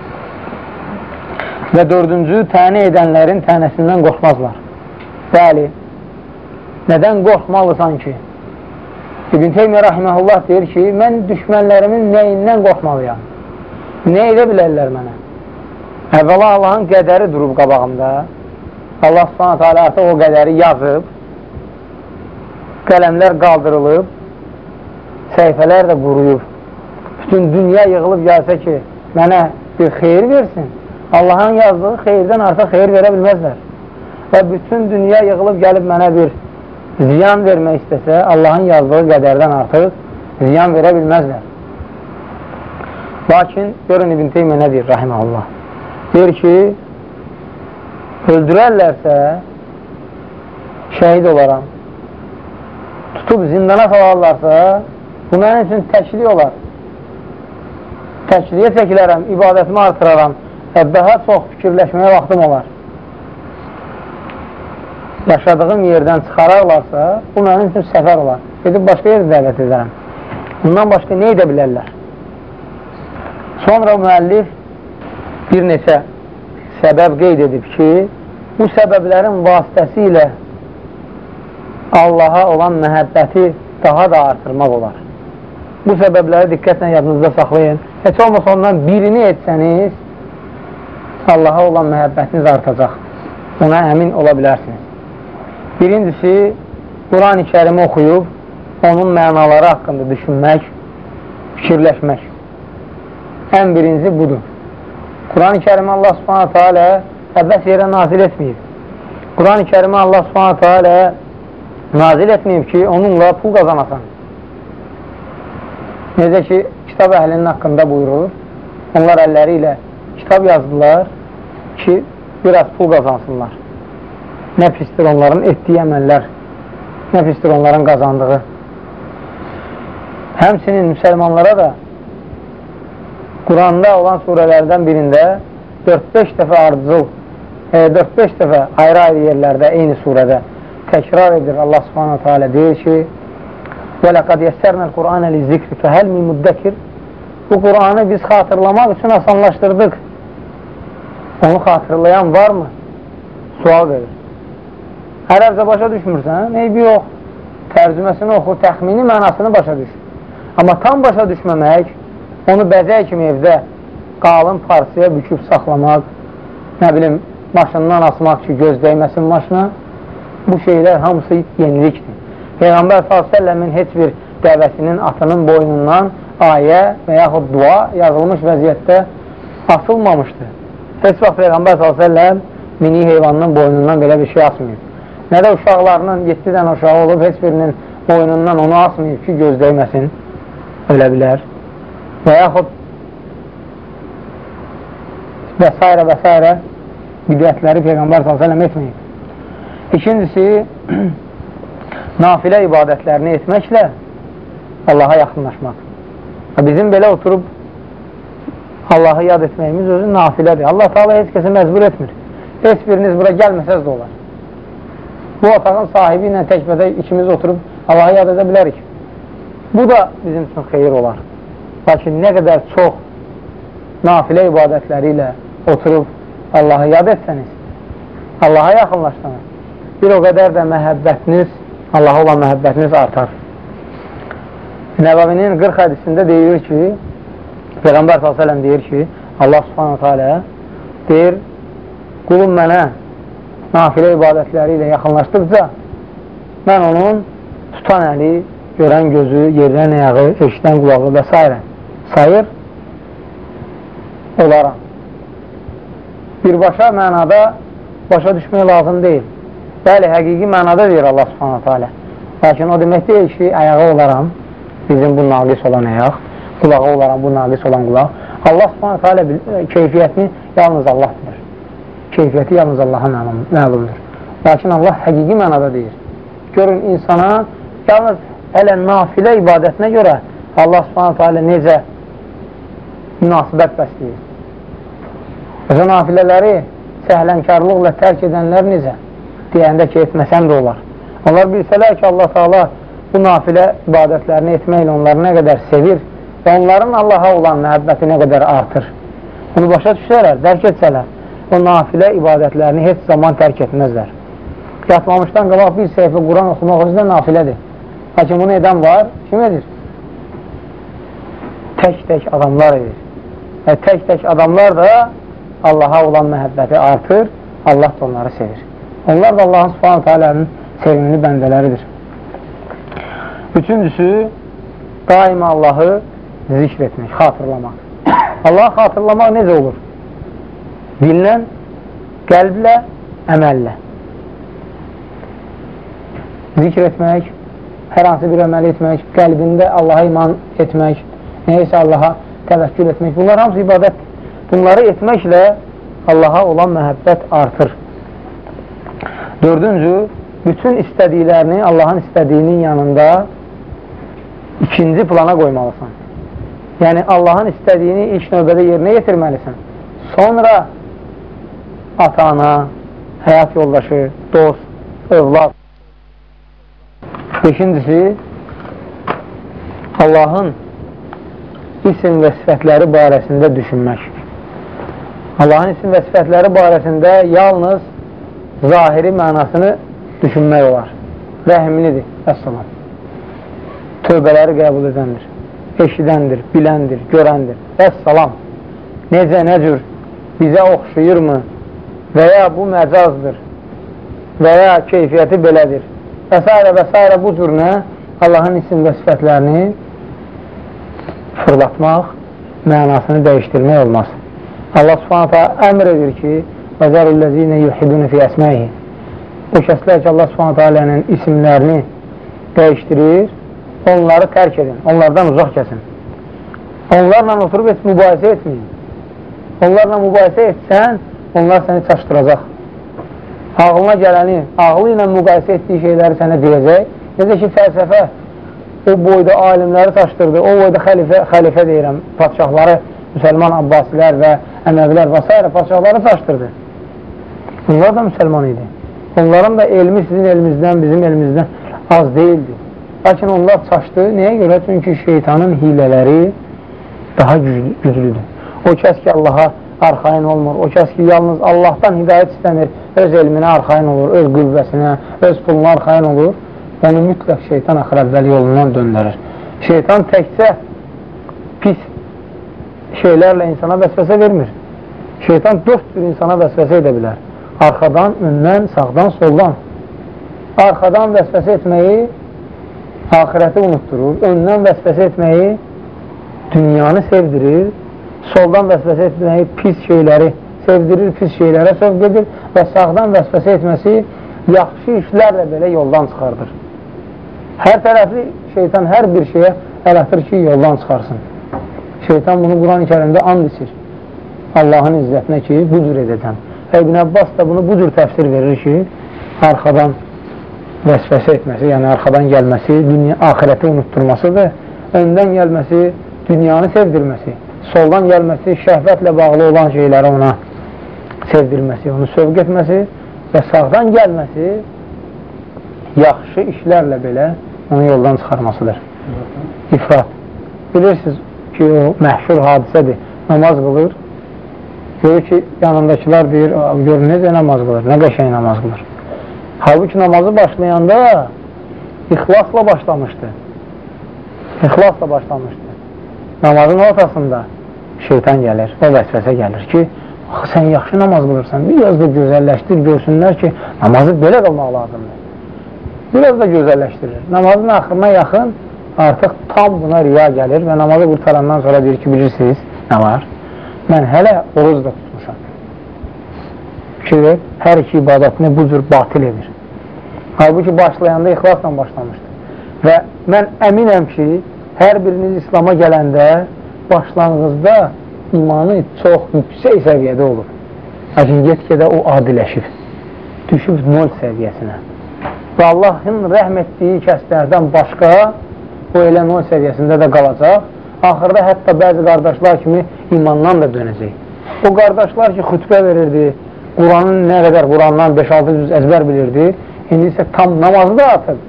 Və dördüncü, tənə edənlərin tənəsindən qorxmazlar. Bəli, nədən qorxmalısan ki? İbn Teymiyyə rahiməhullah deyir ki, mən düşmənlərimin nəyindən qorxmalıyam? Nə edə bilərlər mənə? Əvvəla Allahın qədəri durub qabağımda. Allah subhanətə alə artıq o qədəri yazıb, qələmlər qaldırılıb, səhifələr də quruyub. Bütün dünya yığılıb gəlsə ki, mənə bir xeyir versin, Allahın yazdığı xeyirdən artıq xeyir verə bilməzlər. Və bütün dünya yığılıb gəlib mənə bir ziyan vermək istəsə, Allahın yazdığı qədərdən artıq ziyan verə bilməzlər. Lakin, görün İbn Teymiyyə nə deyir, rahiməhullah? Deyir ki, öldürərlərsə, şəhid olaram, tutub zindana salarlarsa, bu mənim üçün təkli olar. Təkliyə çəkilərəm, ibadətimi artıraram və daha çox fikirləşməyə vaxtım olar yaşadığım yerdən çıxararlarsa, bu mənim üçün səfər olar. Gedib başqa yerdə dəvət edərəm. Bundan başqa nə edə bilərlər? Sonra müəllif bir neçə səbəb qeyd edib ki, bu səbəblərin vasitəsilə Allaha olan məhəbbəti daha da artırmaq olar. Bu səbəbləri diqqətlə yadınızda saxlayın. Heç olmasa ondan birini etsəniz, Allaha olan məhəbbətiniz artacaq. Buna əmin ola bilərsiniz. Birincisi, Quran-ı kərimi oxuyub, onun mənaları haqqında düşünmək, fikirləşmək. Ən birinci budur. Quran-ı kərimi Allah subhanətə alə əbəs yerə nazil etməyib. Quran-ı kərimi Allah subhanətə alə nazil etməyib ki, onunla pul qazanasan. Necə ki, kitab əhlinin haqqında buyurur, onlar əlləri ilə kitab yazdılar ki, biraz pul qazansınlar nə pisdir onların etdiyi əməllər, nə pisdir onların qazandığı. Həmsinin müsəlmanlara da Quranda olan surələrdən birində 4-5 dəfə ardıcıl, 4-5 e, dəfə ayrı-ayrı yerlərdə, eyni surədə təkrar edir Allah subhanətə alə deyir ki وَلَقَدْ يَسَّرْنَا الْقُرْآنَ لِذِكْرِ فَهَلْ مِنْ مُدَّكِرِ Bu Qur'anı biz xatırlamaq üçün asanlaşdırdıq. Onu xatırlayan varmı? Sual verir. Ərəbcə başa düşmürsən, eybi yox. Tərcüməsini oxu, təxmini mənasını başa düş. Amma tam başa düşməmək, onu bəzək kimi evdə qalın parsıya büküb saxlamaq, nə bilim, maşından asmaq ki, göz dəyməsin maşına, bu şeylər hamısı yenilikdir. Peyğəmbər s.ə.v-in heç bir dəvəsinin atının boynundan ayə və yaxud dua yazılmış vəziyyətdə asılmamışdır. Heç vaxt Peyğəmbər s.ə.v mini heyvanının boynundan belə bir şey asmayıb. Nə də uşaqlarının 7 dənə uşağı olub, heç birinin boynundan onu asmayıb ki, göz dəyməsin, ölə bilər. Və yaxud və s. və s. bidətləri Peyğəmbər s.ə.v etməyib. İkincisi, nafilə ibadətlərini etməklə Allaha yaxınlaşmaq. Bizim belə oturub Allahı yad etməyimiz özü nafilədir. Allah Taala heç kəsi məcbur etmir. Heç biriniz bura gəlməsəz də olar bu otağın sahibi ilə təkbədə ikimiz oturub Allahı yad edə bilərik. Bu da bizim üçün xeyir olar. Lakin nə qədər çox nafilə ibadətləri ilə oturub Allahı yad etsəniz, Allaha yaxınlaşsanız, bir o qədər də məhəbbətiniz, Allaha olan məhəbbətiniz artar. Nəvavinin 40 hədisində deyir ki, Peyğəmbər s.ə.v deyir ki, Allah subhanətə deyir, qulum mənə nafilə ibadətləri ilə yaxınlaşdıqca mən onun tutan əli, görən gözü, yerdən əyağı, eşidən qulağı və s. sayır olaram. Birbaşa mənada başa düşmək lazım deyil. Bəli, həqiqi mənada deyir Allah subhanətə alə. Lakin o demək deyil ki, ayağı olaram, bizim bu naqis olan ayaq, qulağı olaram, bu naqis olan qulaq. Allah subhanətə alə keyfiyyətini yalnız Allah bilir keyfiyyəti yalnız Allaha məlumdur. Lakin Allah həqiqi mənada deyir. Görün insana yalnız hələ nafilə ibadətinə görə Allah subhanətə alə necə münasibət bəsləyir. Özə nafilələri səhlənkarlıqla tərk edənlər necə? Deyəndə ki, etməsəm də olar. Onlar bilsələr ki, Allah Taala bu nafilə ibadətlərini etməklə onları nə qədər sevir və onların Allaha olan məhəbbəti nə qədər artır. Bunu başa düşsələr, dərk etsələr, o nafilə ibadətlərini heç zaman tərk etməzlər. Yatmamışdan qabaq bir səhifə Quran oxumaq özündə nafilədir. Lakin bunu edən var, kim edir? Tək-tək adamlar edir. Və tək-tək adamlar da Allaha olan məhəbbəti artır, Allah da onları sevir. Onlar da Allahın subhanətə alənin sevimli bəndələridir. Üçüncüsü, daima Allahı zikr etmək, xatırlamaq. Allahı xatırlamaq necə olur? Dillə, qəlblə, əməllə. zikr etmək, hər hansı bir əməl etmək, qəlbində Allaha iman etmək, neysə Allaha təvəkkül etmək. Bunlar hamısı ibadətdir. Bunları etməklə Allaha olan məhəbbət artır. Dördüncü, bütün istədiklərini Allahın istədiyinin yanında ikinci plana qoymalısan. Yəni, Allahın istədiyini ilk növbədə yerinə yetirməlisən. Sonra ata-ana, həyat yoldaşı, dost, övlad. Beşincisi, Allahın isim və sifətləri barəsində düşünmək. Allahın isim və sifətləri barəsində yalnız zahiri mənasını düşünmək olar. Rəhimlidir, əssalam. Tövbələri qəbul edəndir, eşidəndir, biləndir, görəndir. Əssalam. Necə, nə cür, bizə oxşayırmı və ya bu məcazdır və ya keyfiyyəti belədir və s. və s. bu cür nə? Allahın isim və sifətlərini fırlatmaq mənasını dəyişdirmək olmaz. Allah subhanətə əmr edir ki, və zərülləzinə yuhidunu fi əsməyi. O kəslər ki, Allah subhanətə alənin isimlərini dəyişdirir, onları tərk edin, onlardan uzaq kəsin. Onlarla oturub et, mübahisə etməyin. Onlarla mübahisə etsən, onlar səni çaşdıracaq. Ağlına gələni, ağlı ilə müqayisə etdiyi şeyləri sənə deyəcək. Necə ki, fəlsəfə o boyda alimləri çaşdırdı, o boyda xəlifə, xəlifə deyirəm, patişahları, müsəlman abbasilər və əməvilər və s. patişahları çaşdırdı. Bunlar da müsəlman idi. Onların da elmi sizin elimizdən, bizim elimizdən az deyildi. Lakin onlar çaşdı. Nəyə görə? Çünki şeytanın hilələri daha güclüdür. O kəs ki, Allaha arxain olmur. O kəs ki, yalnız Allahdan hidayət istəmir, öz elminə arxain olur, öz qüvvəsinə, öz puluna arxain olur onu mütləq şeytan axır əvvəl yolundan döndürür. Şeytan təkcə pis şeylərlə insana vəsvəsə vermir. Şeytan dörd cür insana vəsvəsə edə bilər. Arxadan, öndən, sağdan, soldan. Arxadan vəsvəsə etməyi ahirəti unutturur. Öndən vəsvəsə etməyi dünyanı sevdirir. Soldan vəsvəsə etməyi pis şeyləri sevdirir, pis şeylərə sövq edir və sağdan vəsvəsə etməsi yaxşı işlərlə belə yoldan çıxardır. Hər tərəfli şeytan hər bir şeyə əl atır ki, yoldan çıxarsın. Şeytan bunu Quran-ı kərimdə and içir. Allahın izzətinə ki, bu cür edəcəm. İbn Abbas da bunu bu cür təfsir verir ki, arxadan vəsvəsə etməsi, yəni arxadan gəlməsi, dünya, ahirəti unutturmasıdır. Öndən gəlməsi, dünyanı sevdirməsi, soldan gəlməsi, şəhvətlə bağlı olan şeyləri ona sevdirməsi, onu sövq etməsi və sağdan gəlməsi yaxşı işlərlə belə onu yoldan çıxarmasıdır. İfrat. Bilirsiniz ki, o məhşur hadisədir. Namaz qılır. Görür ki, yanındakılar deyir, gör necə namaz qılır, nə qəşəng namaz qılır. Halbuki namazı başlayanda ixlasla başlamışdı. İxlasla başlamışdı. Namazın ortasında şeytan gəlir, o vəsvəsə gəlir ki, sən yaxşı namaz qılırsan, biraz da gözəlləşdir, görsünlər ki, namazı belə qılmaq lazımdır. Biraz da gözəlləşdirir. Namazın axırına yaxın artıq tam buna riya gəlir və namazı qurtarandan sonra deyir ki, bilirsiniz, nə var? Mən hələ oruz da tutmuşam. Fikir hər iki ibadətini bu cür batil edir. Halbuki başlayanda ixlasla başlamışdır. Və mən əminəm ki, hər biriniz İslama gələndə başlanğızda imanı çox yüksək səviyyədə olur. Lakin get-gedə o adiləşir. Düşüb nol səviyyəsinə. Və Allahın rəhm etdiyi kəslərdən başqa o elə nol səviyyəsində də qalacaq. Axırda hətta bəzi qardaşlar kimi imandan da dönəcək. O qardaşlar ki, xütbə verirdi, Quranın nə qədər Qurandan 5-6 cüz əzbər bilirdi, indi isə tam namazı da atır,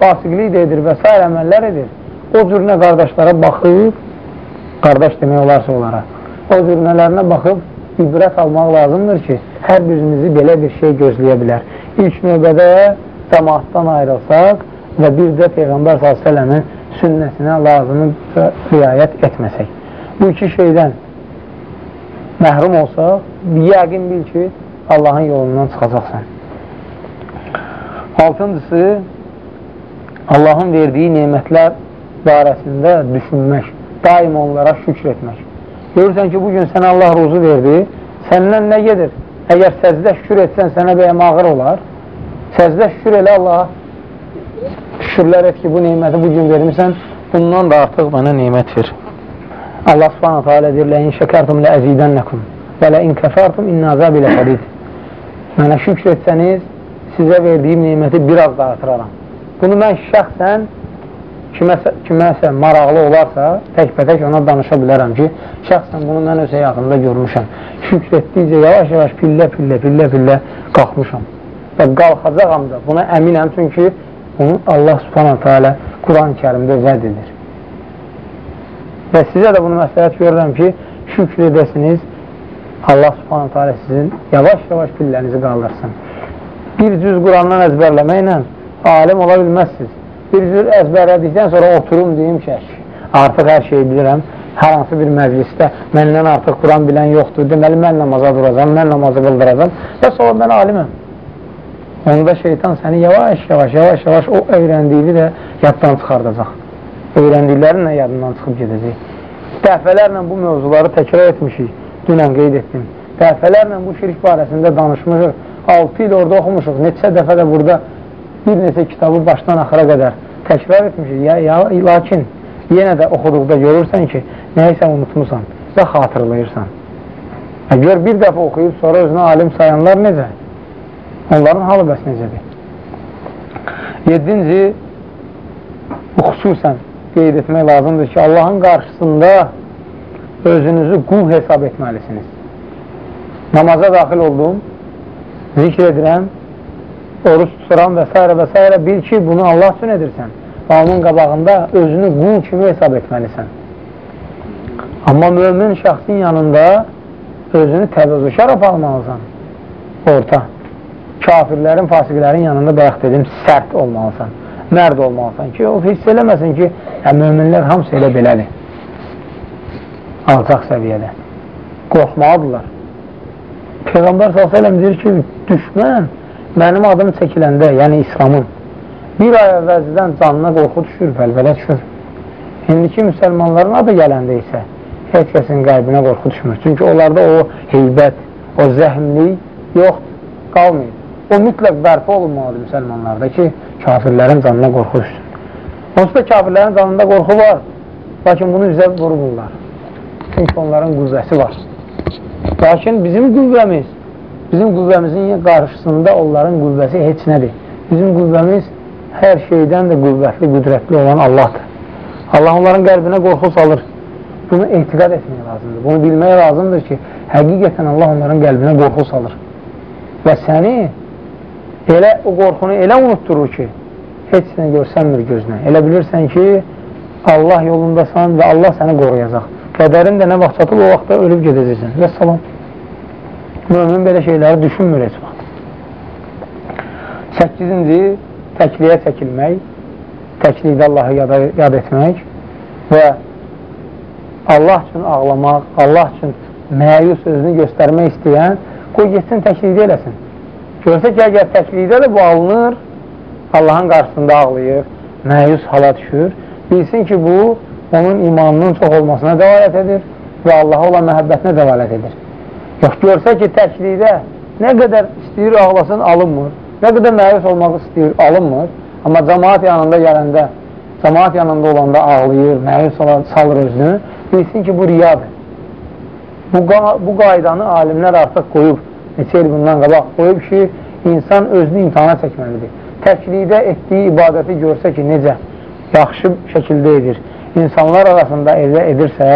fasiqlik də edir və s. əməllər edir. O cür nə qardaşlara baxıb, qardaş demək olarsa onlara, o zürnələrinə baxıb ibrət almaq lazımdır ki, hər birinizi belə bir şey gözləyə bilər. İlk növbədə cəmaatdan ayrılsaq və bir də Peyğəmbər s.ə.v-in sünnəsinə lazımı riayət etməsək. Bu iki şeydən məhrum olsaq, yəqin bil ki, Allahın yolundan çıxacaqsan. Altıncısı, Allahın verdiyi nemətlər barəsində düşünmək, daim onlara şükr etmək. Görürsən ki, bugün sənə Allah ruzu verdi, səndən nə gedir? Əgər səcdə şükür etsən, sənə bəyəm ağır olar. Səcdə şükür elə Allah şükürlər et ki, bu neyməti bugün vermirsən, bundan da artıq mənə neymət ver. Allah subhanahu teala deyir, ləin şəkərtum lə əzidənnəkum və ləin kəfərtum inna azab ilə xəlid. Mənə şükür etsəniz, sizə verdiyim neyməti biraz da artıraram. Bunu mən şəxsən kiməsə, kiməsə maraqlı olarsa, tək-bətək ona danışa bilərəm ki, şəxsən bunu mən öz həyatımda görmüşəm. Şükür etdikcə yavaş-yavaş pillə, pillə, pillə, pillə qalxmışam. Və qalxacaqam da, buna əminəm, çünki bunu Allah subhanahu teala Quran-ı kərimdə vəd edir. Və sizə də bunu məsləhət görürəm ki, şükür edəsiniz, Allah subhanətə alə sizin yavaş-yavaş pillənizi qaldırsın. Bir cüz Qurandan əzbərləməklə alim ola bilməzsiniz. Bir cüz əzbərlədikdən sonra oturum deyim ki, artıq hər şeyi bilirəm, hər hansı bir məclisdə məndən artıq Quran bilən yoxdur, deməli mən namaza duracam, mən namazı qıldıracam və sonra mən aliməm. Onda şeytan səni yavaş-yavaş, yavaş-yavaş o öyrəndiyini də yaddan çıxardacaq öyrəndiklərinlə yadından çıxıb gedəcək. Dəfələrlə bu mövzuları təkrar etmişik, dünən qeyd etdim. Dəfələrlə bu şirk barəsində danışmışıq, 6 il orada oxumuşuq, neçə dəfə də burada bir neçə kitabı başdan axıra qədər təkrar etmişik. Ya, ya, lakin yenə də oxuduqda görürsən ki, nəyisə unutmusan və xatırlayırsan. Gör bir dəfə oxuyub sonra özünə alim sayanlar necə? Onların halı bəs necədir? Yedinci, xüsusən qeyd etmək lazımdır ki, Allahın qarşısında özünüzü qul hesab etməlisiniz. Namaza daxil oldum, zikr edirəm, oruç tuturam və s. və s. bil ki, bunu Allah üçün edirsən və onun qabağında özünü qul kimi hesab etməlisən. Amma mömin şəxsin yanında özünü təvəzzüşar aparmalısan, orta. Kafirlərin, fasiqlərin yanında bayaq dedim, sərt olmalısan mərd olmalısan ki, o hiss eləməsin ki, hə, möminlər hamısı elə belədir. Alçaq səviyyədə. Qorxmalıdırlar. Peyğəmbər s.ə.v deyir ki, düşmən mənim adım çəkiləndə, yəni İslamın, bir ay əvvəzdən canına qorxu düşür, vəlvələ düşür. İndiki müsəlmanların adı gələndə isə heç kəsin qəlbinə qorxu düşmür. Çünki onlarda o heybət, o zəhmlik yoxdur, qalmayıb. O mütləq bərpa olunmalıdır müsəlmanlarda ki, kafirlərin canına qorxu düşsün. Onsuz da kafirlərin canında qorxu var, lakin bunu üzə vurmurlar. Çünki onların qüvvəsi var. Lakin bizim qüvvəmiz, bizim qüvvəmizin qarşısında onların qüvvəsi heç nədir. Bizim qüvvəmiz hər şeydən də qüvvətli, qüdrətli olan Allahdır. Allah onların qəlbinə qorxu salır. Bunu etiqad etmək lazımdır. Bunu bilmək lazımdır ki, həqiqətən Allah onların qəlbinə qorxu salır. Və səni elə o qorxunu elə unutturur ki, heç nə görsənmir gözünə. Elə bilirsən ki, Allah yolundasan və Allah səni qoruyacaq. Qədərin də nə vaxt çatıb, o vaxtda ölüb gedəcəksən. Və salam. Mömin belə şeyləri düşünmür heç vaxt. Səkkizinci, təkliyə çəkilmək, təklikdə Allahı yada, yad etmək və Allah üçün ağlamaq, Allah üçün məyus özünü göstərmək istəyən, qoy getsin təklikdə eləsin. Görsə ki, əgər təklikdə də bu alınır, Allahın qarşısında ağlayır, məyus hala düşür, bilsin ki, bu onun imanının çox olmasına dəvalət edir və Allaha olan məhəbbətinə dəvalət edir. Yox, görsə ki, təklikdə nə qədər istəyir ağlasın, alınmır, nə qədər məyus olmaq istəyir, alınmır, amma cəmaat yanında gələndə, cəmaat yanında olanda ağlayır, məyus salır özünü, bilsin ki, bu riyadır. Bu, bu qaydanı alimlər artıq qoyub, neçə il bundan qabaq qoyub ki, insan özünü imtihana çəkməlidir. Təklikdə etdiyi ibadəti görsə ki, necə yaxşı şəkildə edir, insanlar arasında elə edirsə,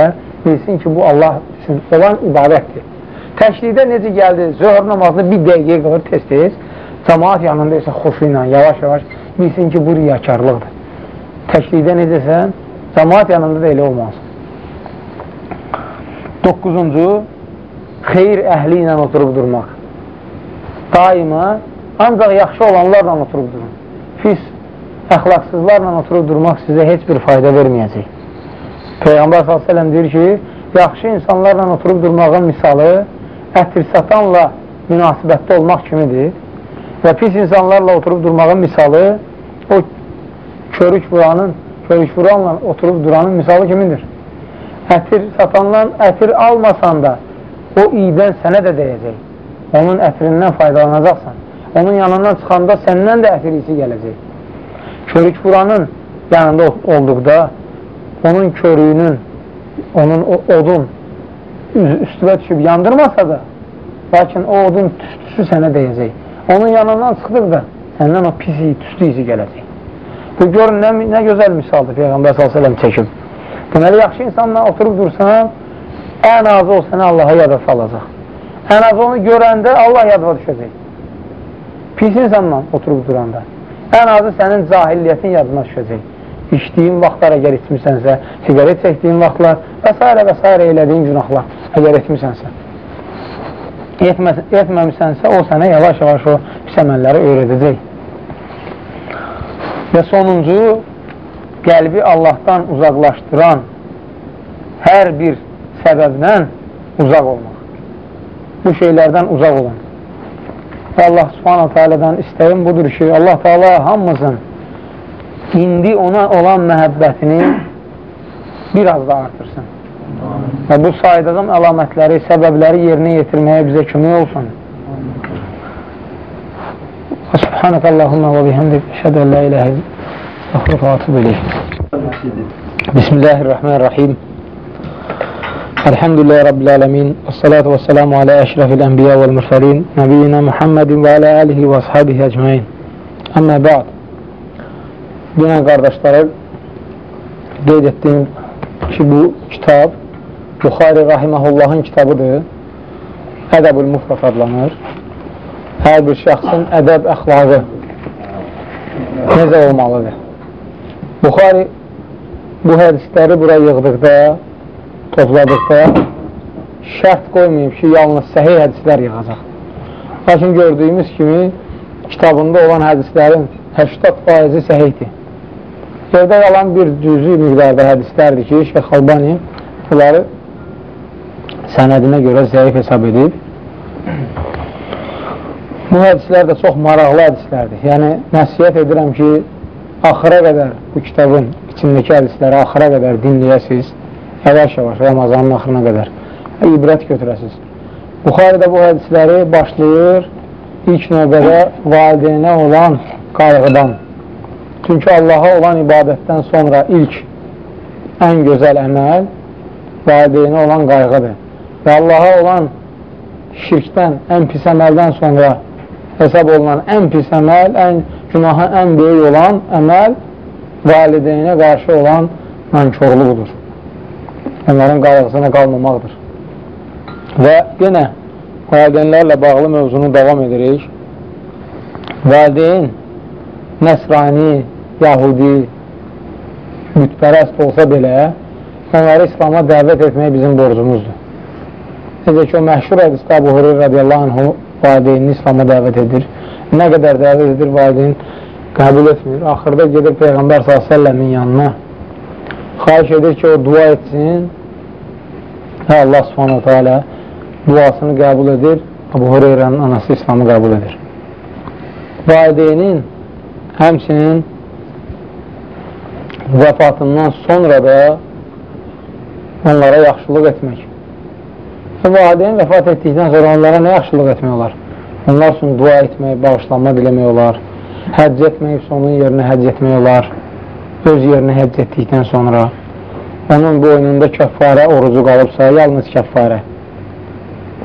bilsin ki, bu Allah üçün olan ibadətdir. Təklikdə necə gəldi, zöhr namazını bir dəqiqəyə qalır tez-tez, cəmaat yanında isə xoşu ilə, yavaş-yavaş bilsin ki, bu riyakarlıqdır. Təklikdə necəsə, cəmaat yanında da elə olmaz. 9-cu xeyir əhli ilə oturub durmaq. Daima ancaq yaxşı olanlarla oturub durun. Pis, əxlaqsızlarla oturub durmaq sizə heç bir fayda verməyəcək. Peyğəmbər s.ə.v deyir ki, yaxşı insanlarla oturub durmağın misalı ətir satanla münasibətdə olmaq kimidir və pis insanlarla oturub durmağın misalı o körük vuranın, körük vuranla oturub duranın misalı kimidir? Ətir satandan ətir almasan da o iydən sənə də dəyəcək. Onun ətrindən faydalanacaqsan. Onun yanından çıxanda səndən də ətir isi gələcək. körük vuranın yanında olduqda onun körüyünün, onun odun üstüvə düşüb yandırmasa da, lakin o odun tüstüsü sənə deyəcək. Onun yanından çıxdıqda səndən o pis iyi, tüstü izi gələcək. Bu görün, nə, nə gözəl misaldır Peyğəmbər s.ə.v çəkib. Deməli, yaxşı insanla oturub dursan, ən azı o sənə Allaha yada salacaq. Ən azı onu görəndə Allah yadva düşəcək. Pis insanla oturub duranda. Ən azı sənin cahilliyyətin yadına düşəcək. İçdiyin vaxtlar əgər içmisənsə, sigaret çəkdiyin vaxtlar və s. və s. elədiyin günahlar əgər etmisənsə. Etmə, etməmisənsə, o sənə yavaş-yavaş o pis əməlləri öyrədəcək. Və sonuncu, qəlbi Allahdan uzaqlaşdıran hər bir səbəbdən uzaq olmaq. Bu şeylərdən uzaq olun. Və Allah subhanahu teala'dan istəyim budur ki, Allah teala hamımızın indi ona olan məhəbbətini biraz da artırsın. Və bu saydığım əlamətləri, səbəbləri yerinə yetirməyə bizə kömək olsun. Subhanək Allahumma və bihəmdik, şədə lə iləhə əxruq atıb eləyik. Bismillahirrahmanirrahim. Elhamdülillahi Rabbil alemin. Esselatu vesselamu ala eşrefil enbiya vel mursalin. Nebiyyina Muhammedin ve ala alihi ve ashabihi ecmain. Amma ba'd. Yine kardeşlerim qeyd etdiyim ki, bu kitab Buxari Rahiməhullahın kitabıdır. Ədəb-ül Mufraf adlanır. Hər bir şəxsin ədəb əxlaqı necə olmalıdır? Buxari bu hədisləri bura yığdıqda, topladıqda şərt qoymayıb ki, yalnız səhih hədislər yığacaq. Lakin gördüyümüz kimi kitabında olan hədislərin 80%-i səhihdir. Yerdə qalan bir cüzü miqdarda hədislərdir ki, Şeyx Albani bunları sənədinə görə zəif hesab edib. Bu hədislər də çox maraqlı hədislərdir. Yəni, nəsiyyət edirəm ki, axıra qədər bu kitabın içindəki hədisləri axıra qədər dinləyəsiz, yavaş-yavaş Ramazanın axırına qədər ibrət götürəsiz. Buxarıda bu hədisləri başlayır ilk növbədə valideynə olan qayğıdan Çünki Allaha olan ibadətdən sonra ilk ən gözəl əməl valideynə olan qayğıdır. Və Allaha olan şirkdən, ən pis əməldən sonra hesab olunan ən pis əməl, ən günahı ən böyük olan əməl valideynə qarşı olan nankörlüqdur. Onların qayğısına qalmamaqdır. Və yenə valideynlərlə bağlı mövzunu davam edirik. Valideyn nəsrani, yahudi, mütpərəst olsa belə, onları İslama dəvət etmək bizim borcumuzdur. Necə ki, o məşhur hədisdə Abu Hureyr radiyallahu anhu valideynini İslama dəvət edir. Nə qədər dəvət edir, valideyn qəbul etmir. Axırda gedir Peyğəmbər s.ə.v-in yanına. Xahiş edir ki, o dua etsin. Və Allah subhanahu duasını qəbul edir. Abu Hureyranın anası İslamı qəbul edir. Valideynin həmçinin vəfatından sonra da onlara yaxşılıq etmək. Valideyn vəfat etdikdən sonra onlara nə yaxşılıq etmək olar? Onlar üçün dua etmək, bağışlanma diləmək olar, həcc etmək, onun yerinə həcc etmək olar, öz yerinə həcc etdikdən sonra onun boynunda kəffarə orucu qalıbsa, yalnız kəffarə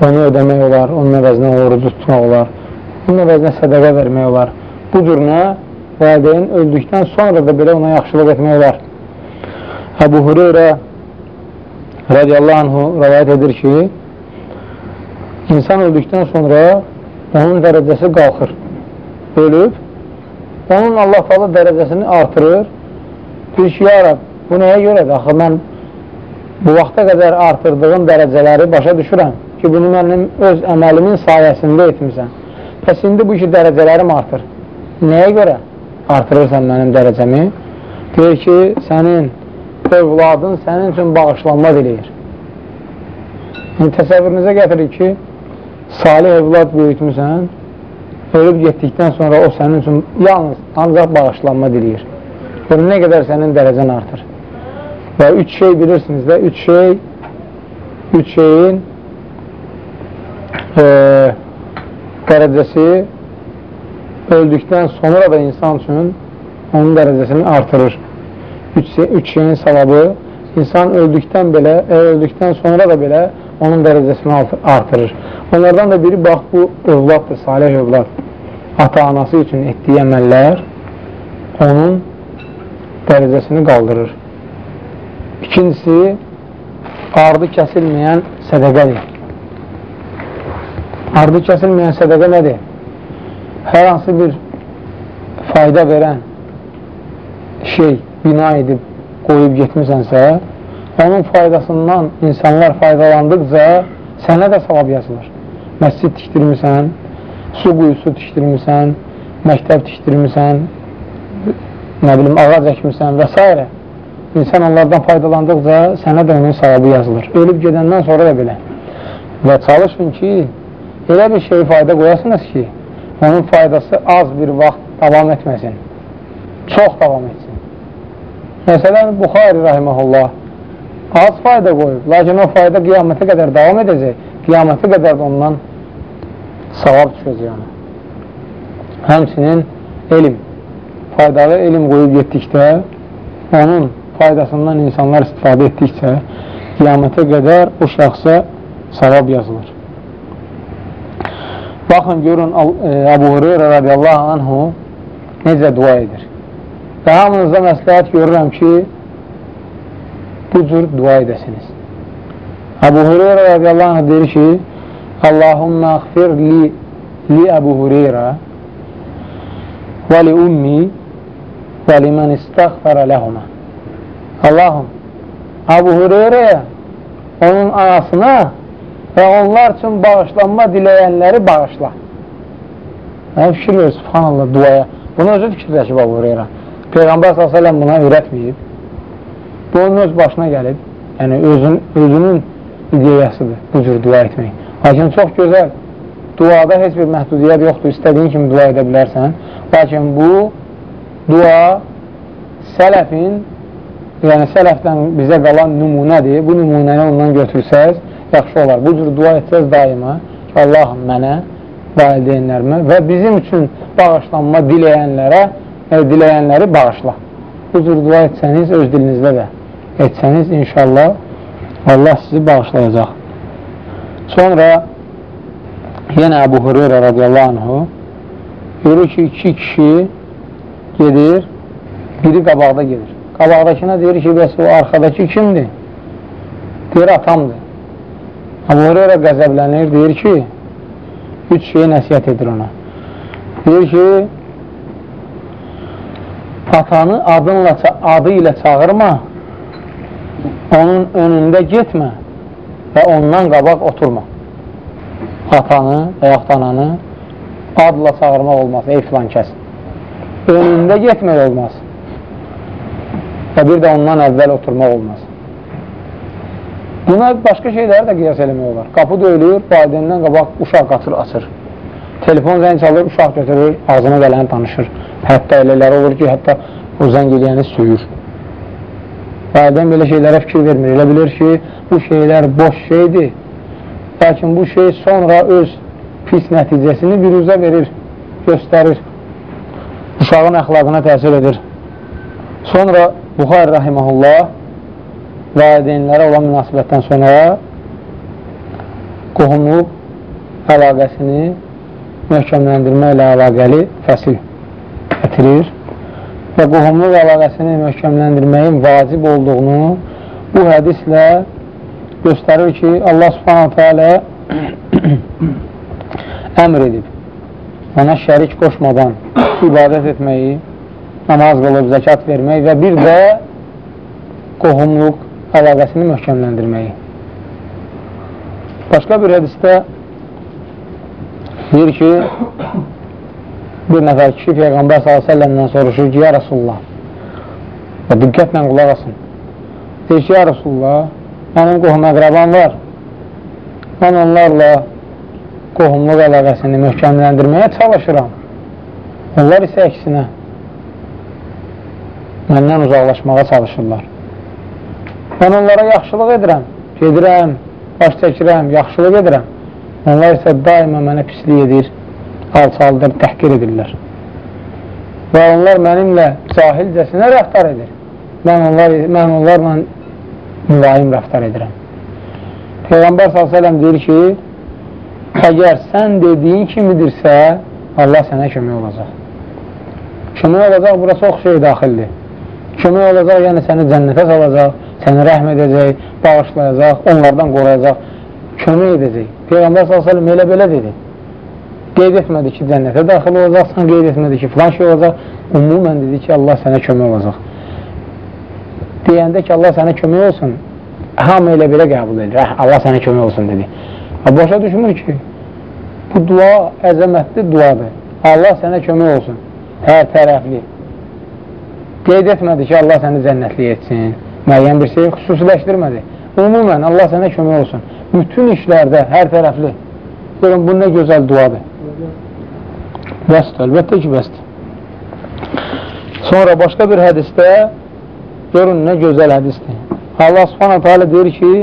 onu ödəmək olar, onun əvəzinə orucu tutmaq olar, onun əvəzinə sədəqə vermək olar. Bu cür nə? valideyn öldükdən sonra da belə ona yaxşılıq etmək olar. Əbu Hüreyrə radiyallahu anhu rəvayət edir ki, insan öldükdən sonra onun dərəcəsi qalxır. Ölüb, onun Allah talı dərəcəsini artırır. Ki, ya Rab, bu nəyə görədir? Axı, mən bu vaxta qədər artırdığım dərəcələri başa düşürəm ki, bunu mənim öz əməlimin sayəsində etmirsən. Bəs indi bu ki, dərəcələrim artır. Nəyə görə? artırırsan mənim dərəcəmi, deyir ki, sənin övladın sənin üçün bağışlanma diləyir. Yəni, təsəvvürünüzə gətirir ki, salih övlad böyütmüsən, ölüb getdikdən sonra o sənin üçün yalnız ancaq bağışlanma diləyir. Görün, nə qədər sənin dərəcən artır. Və üç şey bilirsiniz də, üç şey, üç şeyin e, dərəcəsi öldükdən sonra da insan üçün onun dərəcəsini artırır. Üç, üç şeyin savabı insan öldükdən belə, e, öldükdən sonra da belə onun dərəcəsini artırır. Onlardan da biri, bax, bu övladdır, salih övlad. Ata-anası üçün etdiyi əməllər onun dərəcəsini qaldırır. İkincisi, ardı kəsilməyən sədəqədir. Ardı kəsilməyən sədəqə nədir? Hər hansı bir fayda verən şey bina edib qoyub getmisənsə, onun faydasından insanlar faydalandıqca sənə də savab yazılır. Məscid tikdirmirsən, su quyusu tikdirmirsən, məktəb tikdirmirsən, nə bilim, ağac əkmirsən və s. İnsan onlardan faydalandıqca sənə də onun savabı yazılır. Ölüb gedəndən sonra da belə. Və çalışın ki, elə bir şey fayda qoyasınız ki, onun faydası az bir vaxt davam etməsin, çox davam etsin. Məsələn, Buxari rahiməhullah az fayda qoyub, lakin o fayda qiyamətə qədər davam edəcək, qiyamətə qədər də ondan savab düşəcək ona. Həmçinin elm, faydalı elm qoyub getdikdə, onun faydasından insanlar istifadə etdikcə, qiyamətə qədər o şəxsə savab yazılır. Baxın, görün, Əbu e, Hüreyra radiyallahu anhu necə dua edir. Və hamınıza məsləhət görürəm ki, bu cür dua edəsiniz. Əbu Hüreyra radiyallahu anh deyir ki, Allahumma əxfir li, li Əbu Hüreyra və li ummi və li mən istəxfərə ləhumə. Allahım, Əbu Hüreyrəyə, onun anasına və onlar üçün bağışlanma diləyənləri bağışla. Hə, fikir verir, subhanallah, duaya. Bunu özü fikirləşib Əbu Hüreyrə. Peyğəmbər s.ə.v buna öyrətməyib. Bu onun öz başına gəlib. Yəni, özün, özünün ideyasıdır bu cür dua etmək. Lakin çox gözəl. Duada heç bir məhdudiyyət yoxdur. İstədiyin kimi dua edə bilərsən. Lakin bu dua sələfin, yəni sələfdən bizə qalan nümunədir. Bu nümunəni ondan götürsəz, yaxşı olar. Bu cür dua etsəz daima Allahım mənə, valideynlərimə və bizim üçün bağışlanma diləyənlərə, e, diləyənləri bağışla. Bu cür dua etsəniz öz dilinizdə də etsəniz inşallah Allah sizi bağışlayacaq. Sonra yenə Əbu Hüreyra radiyallahu anhu görür ki, iki kişi gedir, biri qabaqda gedir. Qabaqdakına deyir ki, bəs o arxadakı kimdir? Deyir, atamdır. Əbu Hüreyra qəzəblənir, deyir ki, üç şeyi nəsiyyət edir ona. Deyir ki, atanı adınla, adı ilə çağırma, onun önündə getmə və ondan qabaq oturma. Atanı və yaxud ananı adla çağırmaq olmaz, ey filan kəs. Önündə getmək olmaz və bir də ondan əvvəl oturmaq olmaz. Buna başqa şeyləri də qiyas eləmək olar. Qapı döyülür, valideyndən qabaq uşaq qaçır, açır. Telefon zəng çalır, uşaq götürür, ağzına gələni danışır. Hətta elələri olur ki, hətta o zəng eləyəni söyür. Valideyn belə şeylərə fikir vermir. Elə bilir ki, bu şeylər boş şeydir. Lakin bu şey sonra öz pis nəticəsini biruzə verir, göstərir. Uşağın əxlaqına təsir edir. Sonra Buxar Rahiməhullah valideynlərə olan münasibətdən sonra qohumluq əlaqəsini möhkəmləndirmə ilə əlaqəli fəsil gətirir və qohumluq əlaqəsini möhkəmləndirməyin vacib olduğunu bu hədislə göstərir ki, Allah subhanətə alə əmr edib ona şərik qoşmadan ibadət etməyi, namaz qılıb, zəkat vermək və bir də qohumluq əlaqəsini möhkəmləndirməyi. Başqa bir hədisdə deyir ki, bir nəfər kişi Peyğəmbər s.ə.v-dən soruşur ki, ya Rasulullah, və diqqətlə qulaq asın. Deyir ki, ya Rasulullah, mənim qohum əqrəban var, mən onlarla qohumluq əlaqəsini möhkəmləndirməyə çalışıram. Onlar isə əksinə məndən uzaqlaşmağa çalışırlar. Mən onlara yaxşılıq edirəm, gedirəm, baş çəkirəm, yaxşılıq edirəm. Onlar isə daima mənə pislik edir alçaldır, təhqir edirlər. və onlar mənimlə cahilcəsinə rəftar edir. Mən, onlar, mən onlarla mülayim rəftar edirəm. Peyğəmbər s.ə.v deyir ki, əgər sən dediyin kimidirsə, Allah sənə kömək olacaq. Kömək olacaq, bura çox şey daxildir. Kömək olacaq, yəni səni cənnətə salacaq, səni rəhm edəcək, bağışlayacaq, onlardan qoruyacaq, kömək edəcək. Peyğəmbər s.ə.v elə belə dedi. Qeyd etmədi ki, cənnətə daxil olacaqsan, qeyd etmədi ki, filan şey olacaq. Umumən dedi ki, Allah sənə kömək olacaq. Deyəndə ki, Allah sənə kömək olsun, hamı elə belə qəbul edir. Allah sənə kömək olsun dedi. Başa düşmür ki, bu dua əzəmətli duadır. Allah sənə kömək olsun. Hər tərəfli. Qeyd etmədi ki, Allah səni cənnətli etsin. Müəyyən bir şey xüsusiləşdirmədi. Umumən, Allah sənə kömək olsun. Bütün işlərdə, hər tərəfli. Görün, bu nə gözəl duadır. Bəsdir, əlbəttə ki, bəsdir. Sonra başqa bir hədisdə görün nə gözəl hədisdir. Allah subhanahu teala deyir ki,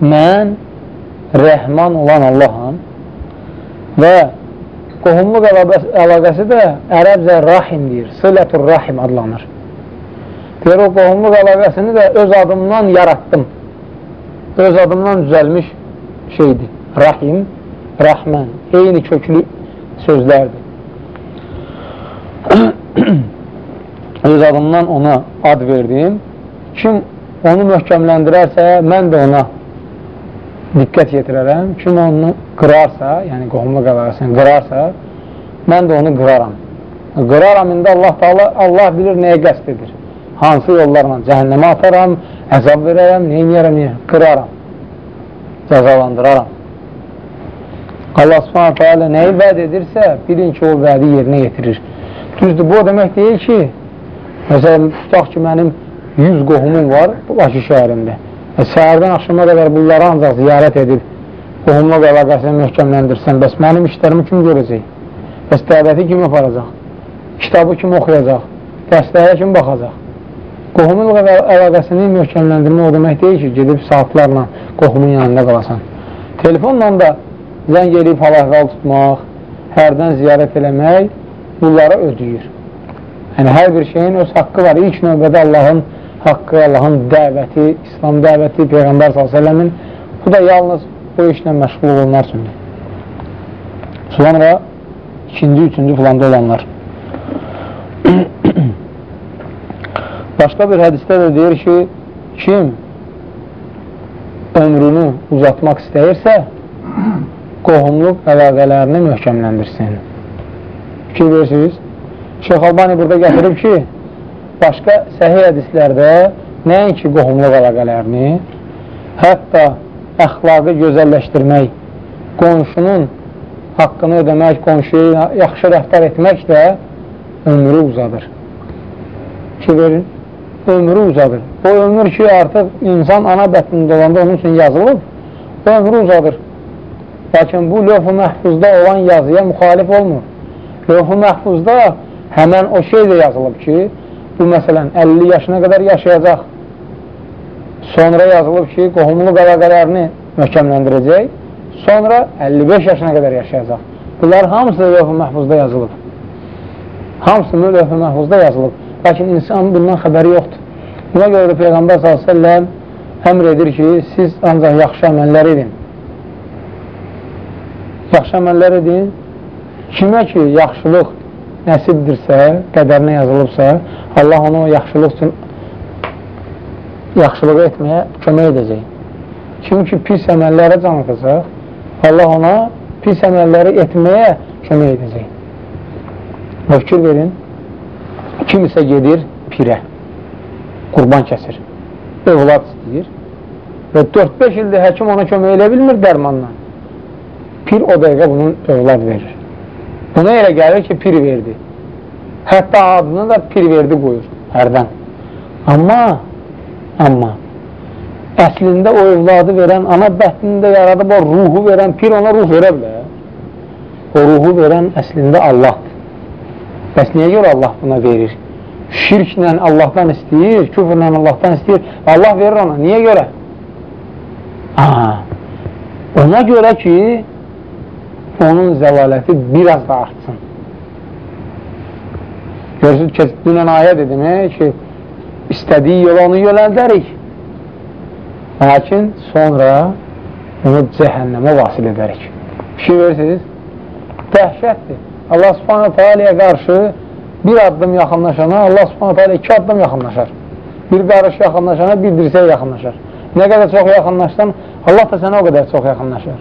mən rəhman olan Allaham və qohumluq əlaqəsi də ərəbcə rahim deyir, sılətur rahim adlanır. Deyir, o qohumluq əlaqəsini də öz adımdan yaratdım. Öz adımdan düzəlmiş şeydir. Rahim, Rəhmən, eyni köklü sözlərdir. öz adımdan ona ad verdim. Kim onu möhkəmləndirərsə, mən də ona diqqət yetirərəm. Kim onu qırarsa, yəni qohumluq əlaqəsini qırarsa, mən də onu qıraram. Qıraram indi Allah Taala Allah bilir nəyə qəsd edir. Hansı yollarla cəhənnəmə ataram, əzab verərəm, nə edərəm, qıraram. Cəzalandıraram. Allah Subhanahu taala nəyi vəd edirsə, bilin ki, o vədi yerinə yetirir. Düzdür, bu o demək deyil ki, məsələn, tutaq ki, mənim 100 qohumum var Bakı şəhərində. E, səhərdən axşama qədər bunları ancaq ziyarət edib, qohumluq əlaqəsini möhkəmləndirsən, bəs mənim işlərimi kim görəcək? Bəs dəvəti kim aparacaq? Kitabı kim oxuyacaq? Dəstəyə kim baxacaq? Qohumluq əlaqəsini möhkəmləndirmək o demək deyil ki, gedib saatlarla qohumun yanında qalasan. Telefonla da zəng eləyib hal-əhval tutmaq, hərdən ziyarət eləmək, bunlara ödəyir. Yəni, hər bir şeyin öz haqqı var. İlk növbədə Allahın haqqı, Allahın dəvəti, İslam dəvəti, Peyğəmbər s.ə.v-in bu da yalnız bu işlə məşğul olanlar üçündür. Sonra ikinci, üçüncü filanda olanlar. Başqa bir hədisdə də deyir ki, kim ömrünü uzatmaq istəyirsə, qohumluq əlaqələrini möhkəmləndirsin. Fikir verirsiniz? Şeyx Albani burada gətirib ki, başqa səhih hədislərdə nəinki qohumluq əlaqələrini, hətta əxlaqı gözəlləşdirmək, qonşunun haqqını ödəmək, qonşuya yaxşı rəftar etmək də ömrü uzadır. Ki, verin, ömrü uzadır. O ömür ki, artıq insan ana bətnində olanda onun üçün yazılıb, o ömrü uzadır. Lakin bu lövh-ü məhfuzda olan yazıya müxalif olmur. Lövh-ü məhfuzda həmən o şey də yazılıb ki, bu məsələn 50 yaşına qədər yaşayacaq. Sonra yazılıb ki, qohumluq əlaqələrini möhkəmləndirəcək. Sonra 55 yaşına qədər yaşayacaq. Bunlar hamısı lövh-ü məhfuzda yazılıb. Hamısı lövh-ü məhfuzda yazılıb. Lakin insan bundan xəbəri yoxdur. Buna görə də Peyğəmbər s.ə.v əmr edir ki, siz ancaq yaxşı əməllər edin. Yaxşı əməllər edin. Kimə ki, yaxşılıq nəsibdirsə, qədərinə yazılıbsa, Allah onu yaxşılıq üçün yaxşılığı etməyə kömək edəcək. Kim ki, pis əməllərə can atacaq, Allah ona pis əməlləri etməyə kömək edəcək. Və fikir verin, kim isə gedir pirə, qurban kəsir, övlad istəyir və 4-5 ildə həkim ona kömək elə bilmir dərmanla. Pir o dəqiqə bunun övlad verir. Buna elə gəlir ki, pir verdi. Hətta adını da pir verdi qoyur, hərdən. Amma, amma, əslində o övladı verən, ana bətnində yaradıb o ruhu verən, pir ona ruh verə bilər. O ruhu verən əslində Allahdır. Bəs niyə görə Allah buna verir? Şirklə Allahdan istəyir, küfrlə Allahdan istəyir. Allah verir ona. Niyə görə? Aha, ona görə ki, onun zəlaləti biraz da artsın. Görürsünüz ki, dünən ayə dedim e, ki, istədiyi yol onu yönəldərik. Lakin sonra onu cəhənnəmə vasil edərik. Fikir verirsiniz? Dəhşətdir. Allah subhanətə aləyə qarşı bir addım yaxınlaşana Allah subhanətə alə iki addım yaxınlaşar. Bir qarış yaxınlaşana bir dirsək yaxınlaşar. Nə qədər çox yaxınlaşsan, Allah da sənə o qədər çox yaxınlaşar.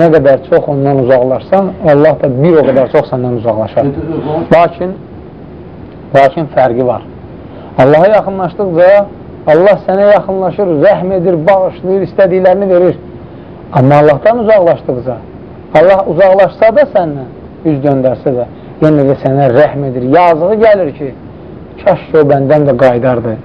Nə qədər çox ondan uzaqlaşsan, Allah da bir o qədər çox səndən uzaqlaşar. Lakin, lakin fərqi var. Allaha yaxınlaşdıqca Allah sənə yaxınlaşır, rəhm edir, bağışlayır, istədiklərini verir. Amma Allahdan uzaqlaşdıqca, Allah uzaqlaşsa da səndən, üz döndərsə də, yenə də sənə rəhm edir. Yazığı gəlir ki, kaş ki o bəndən də qaydardı.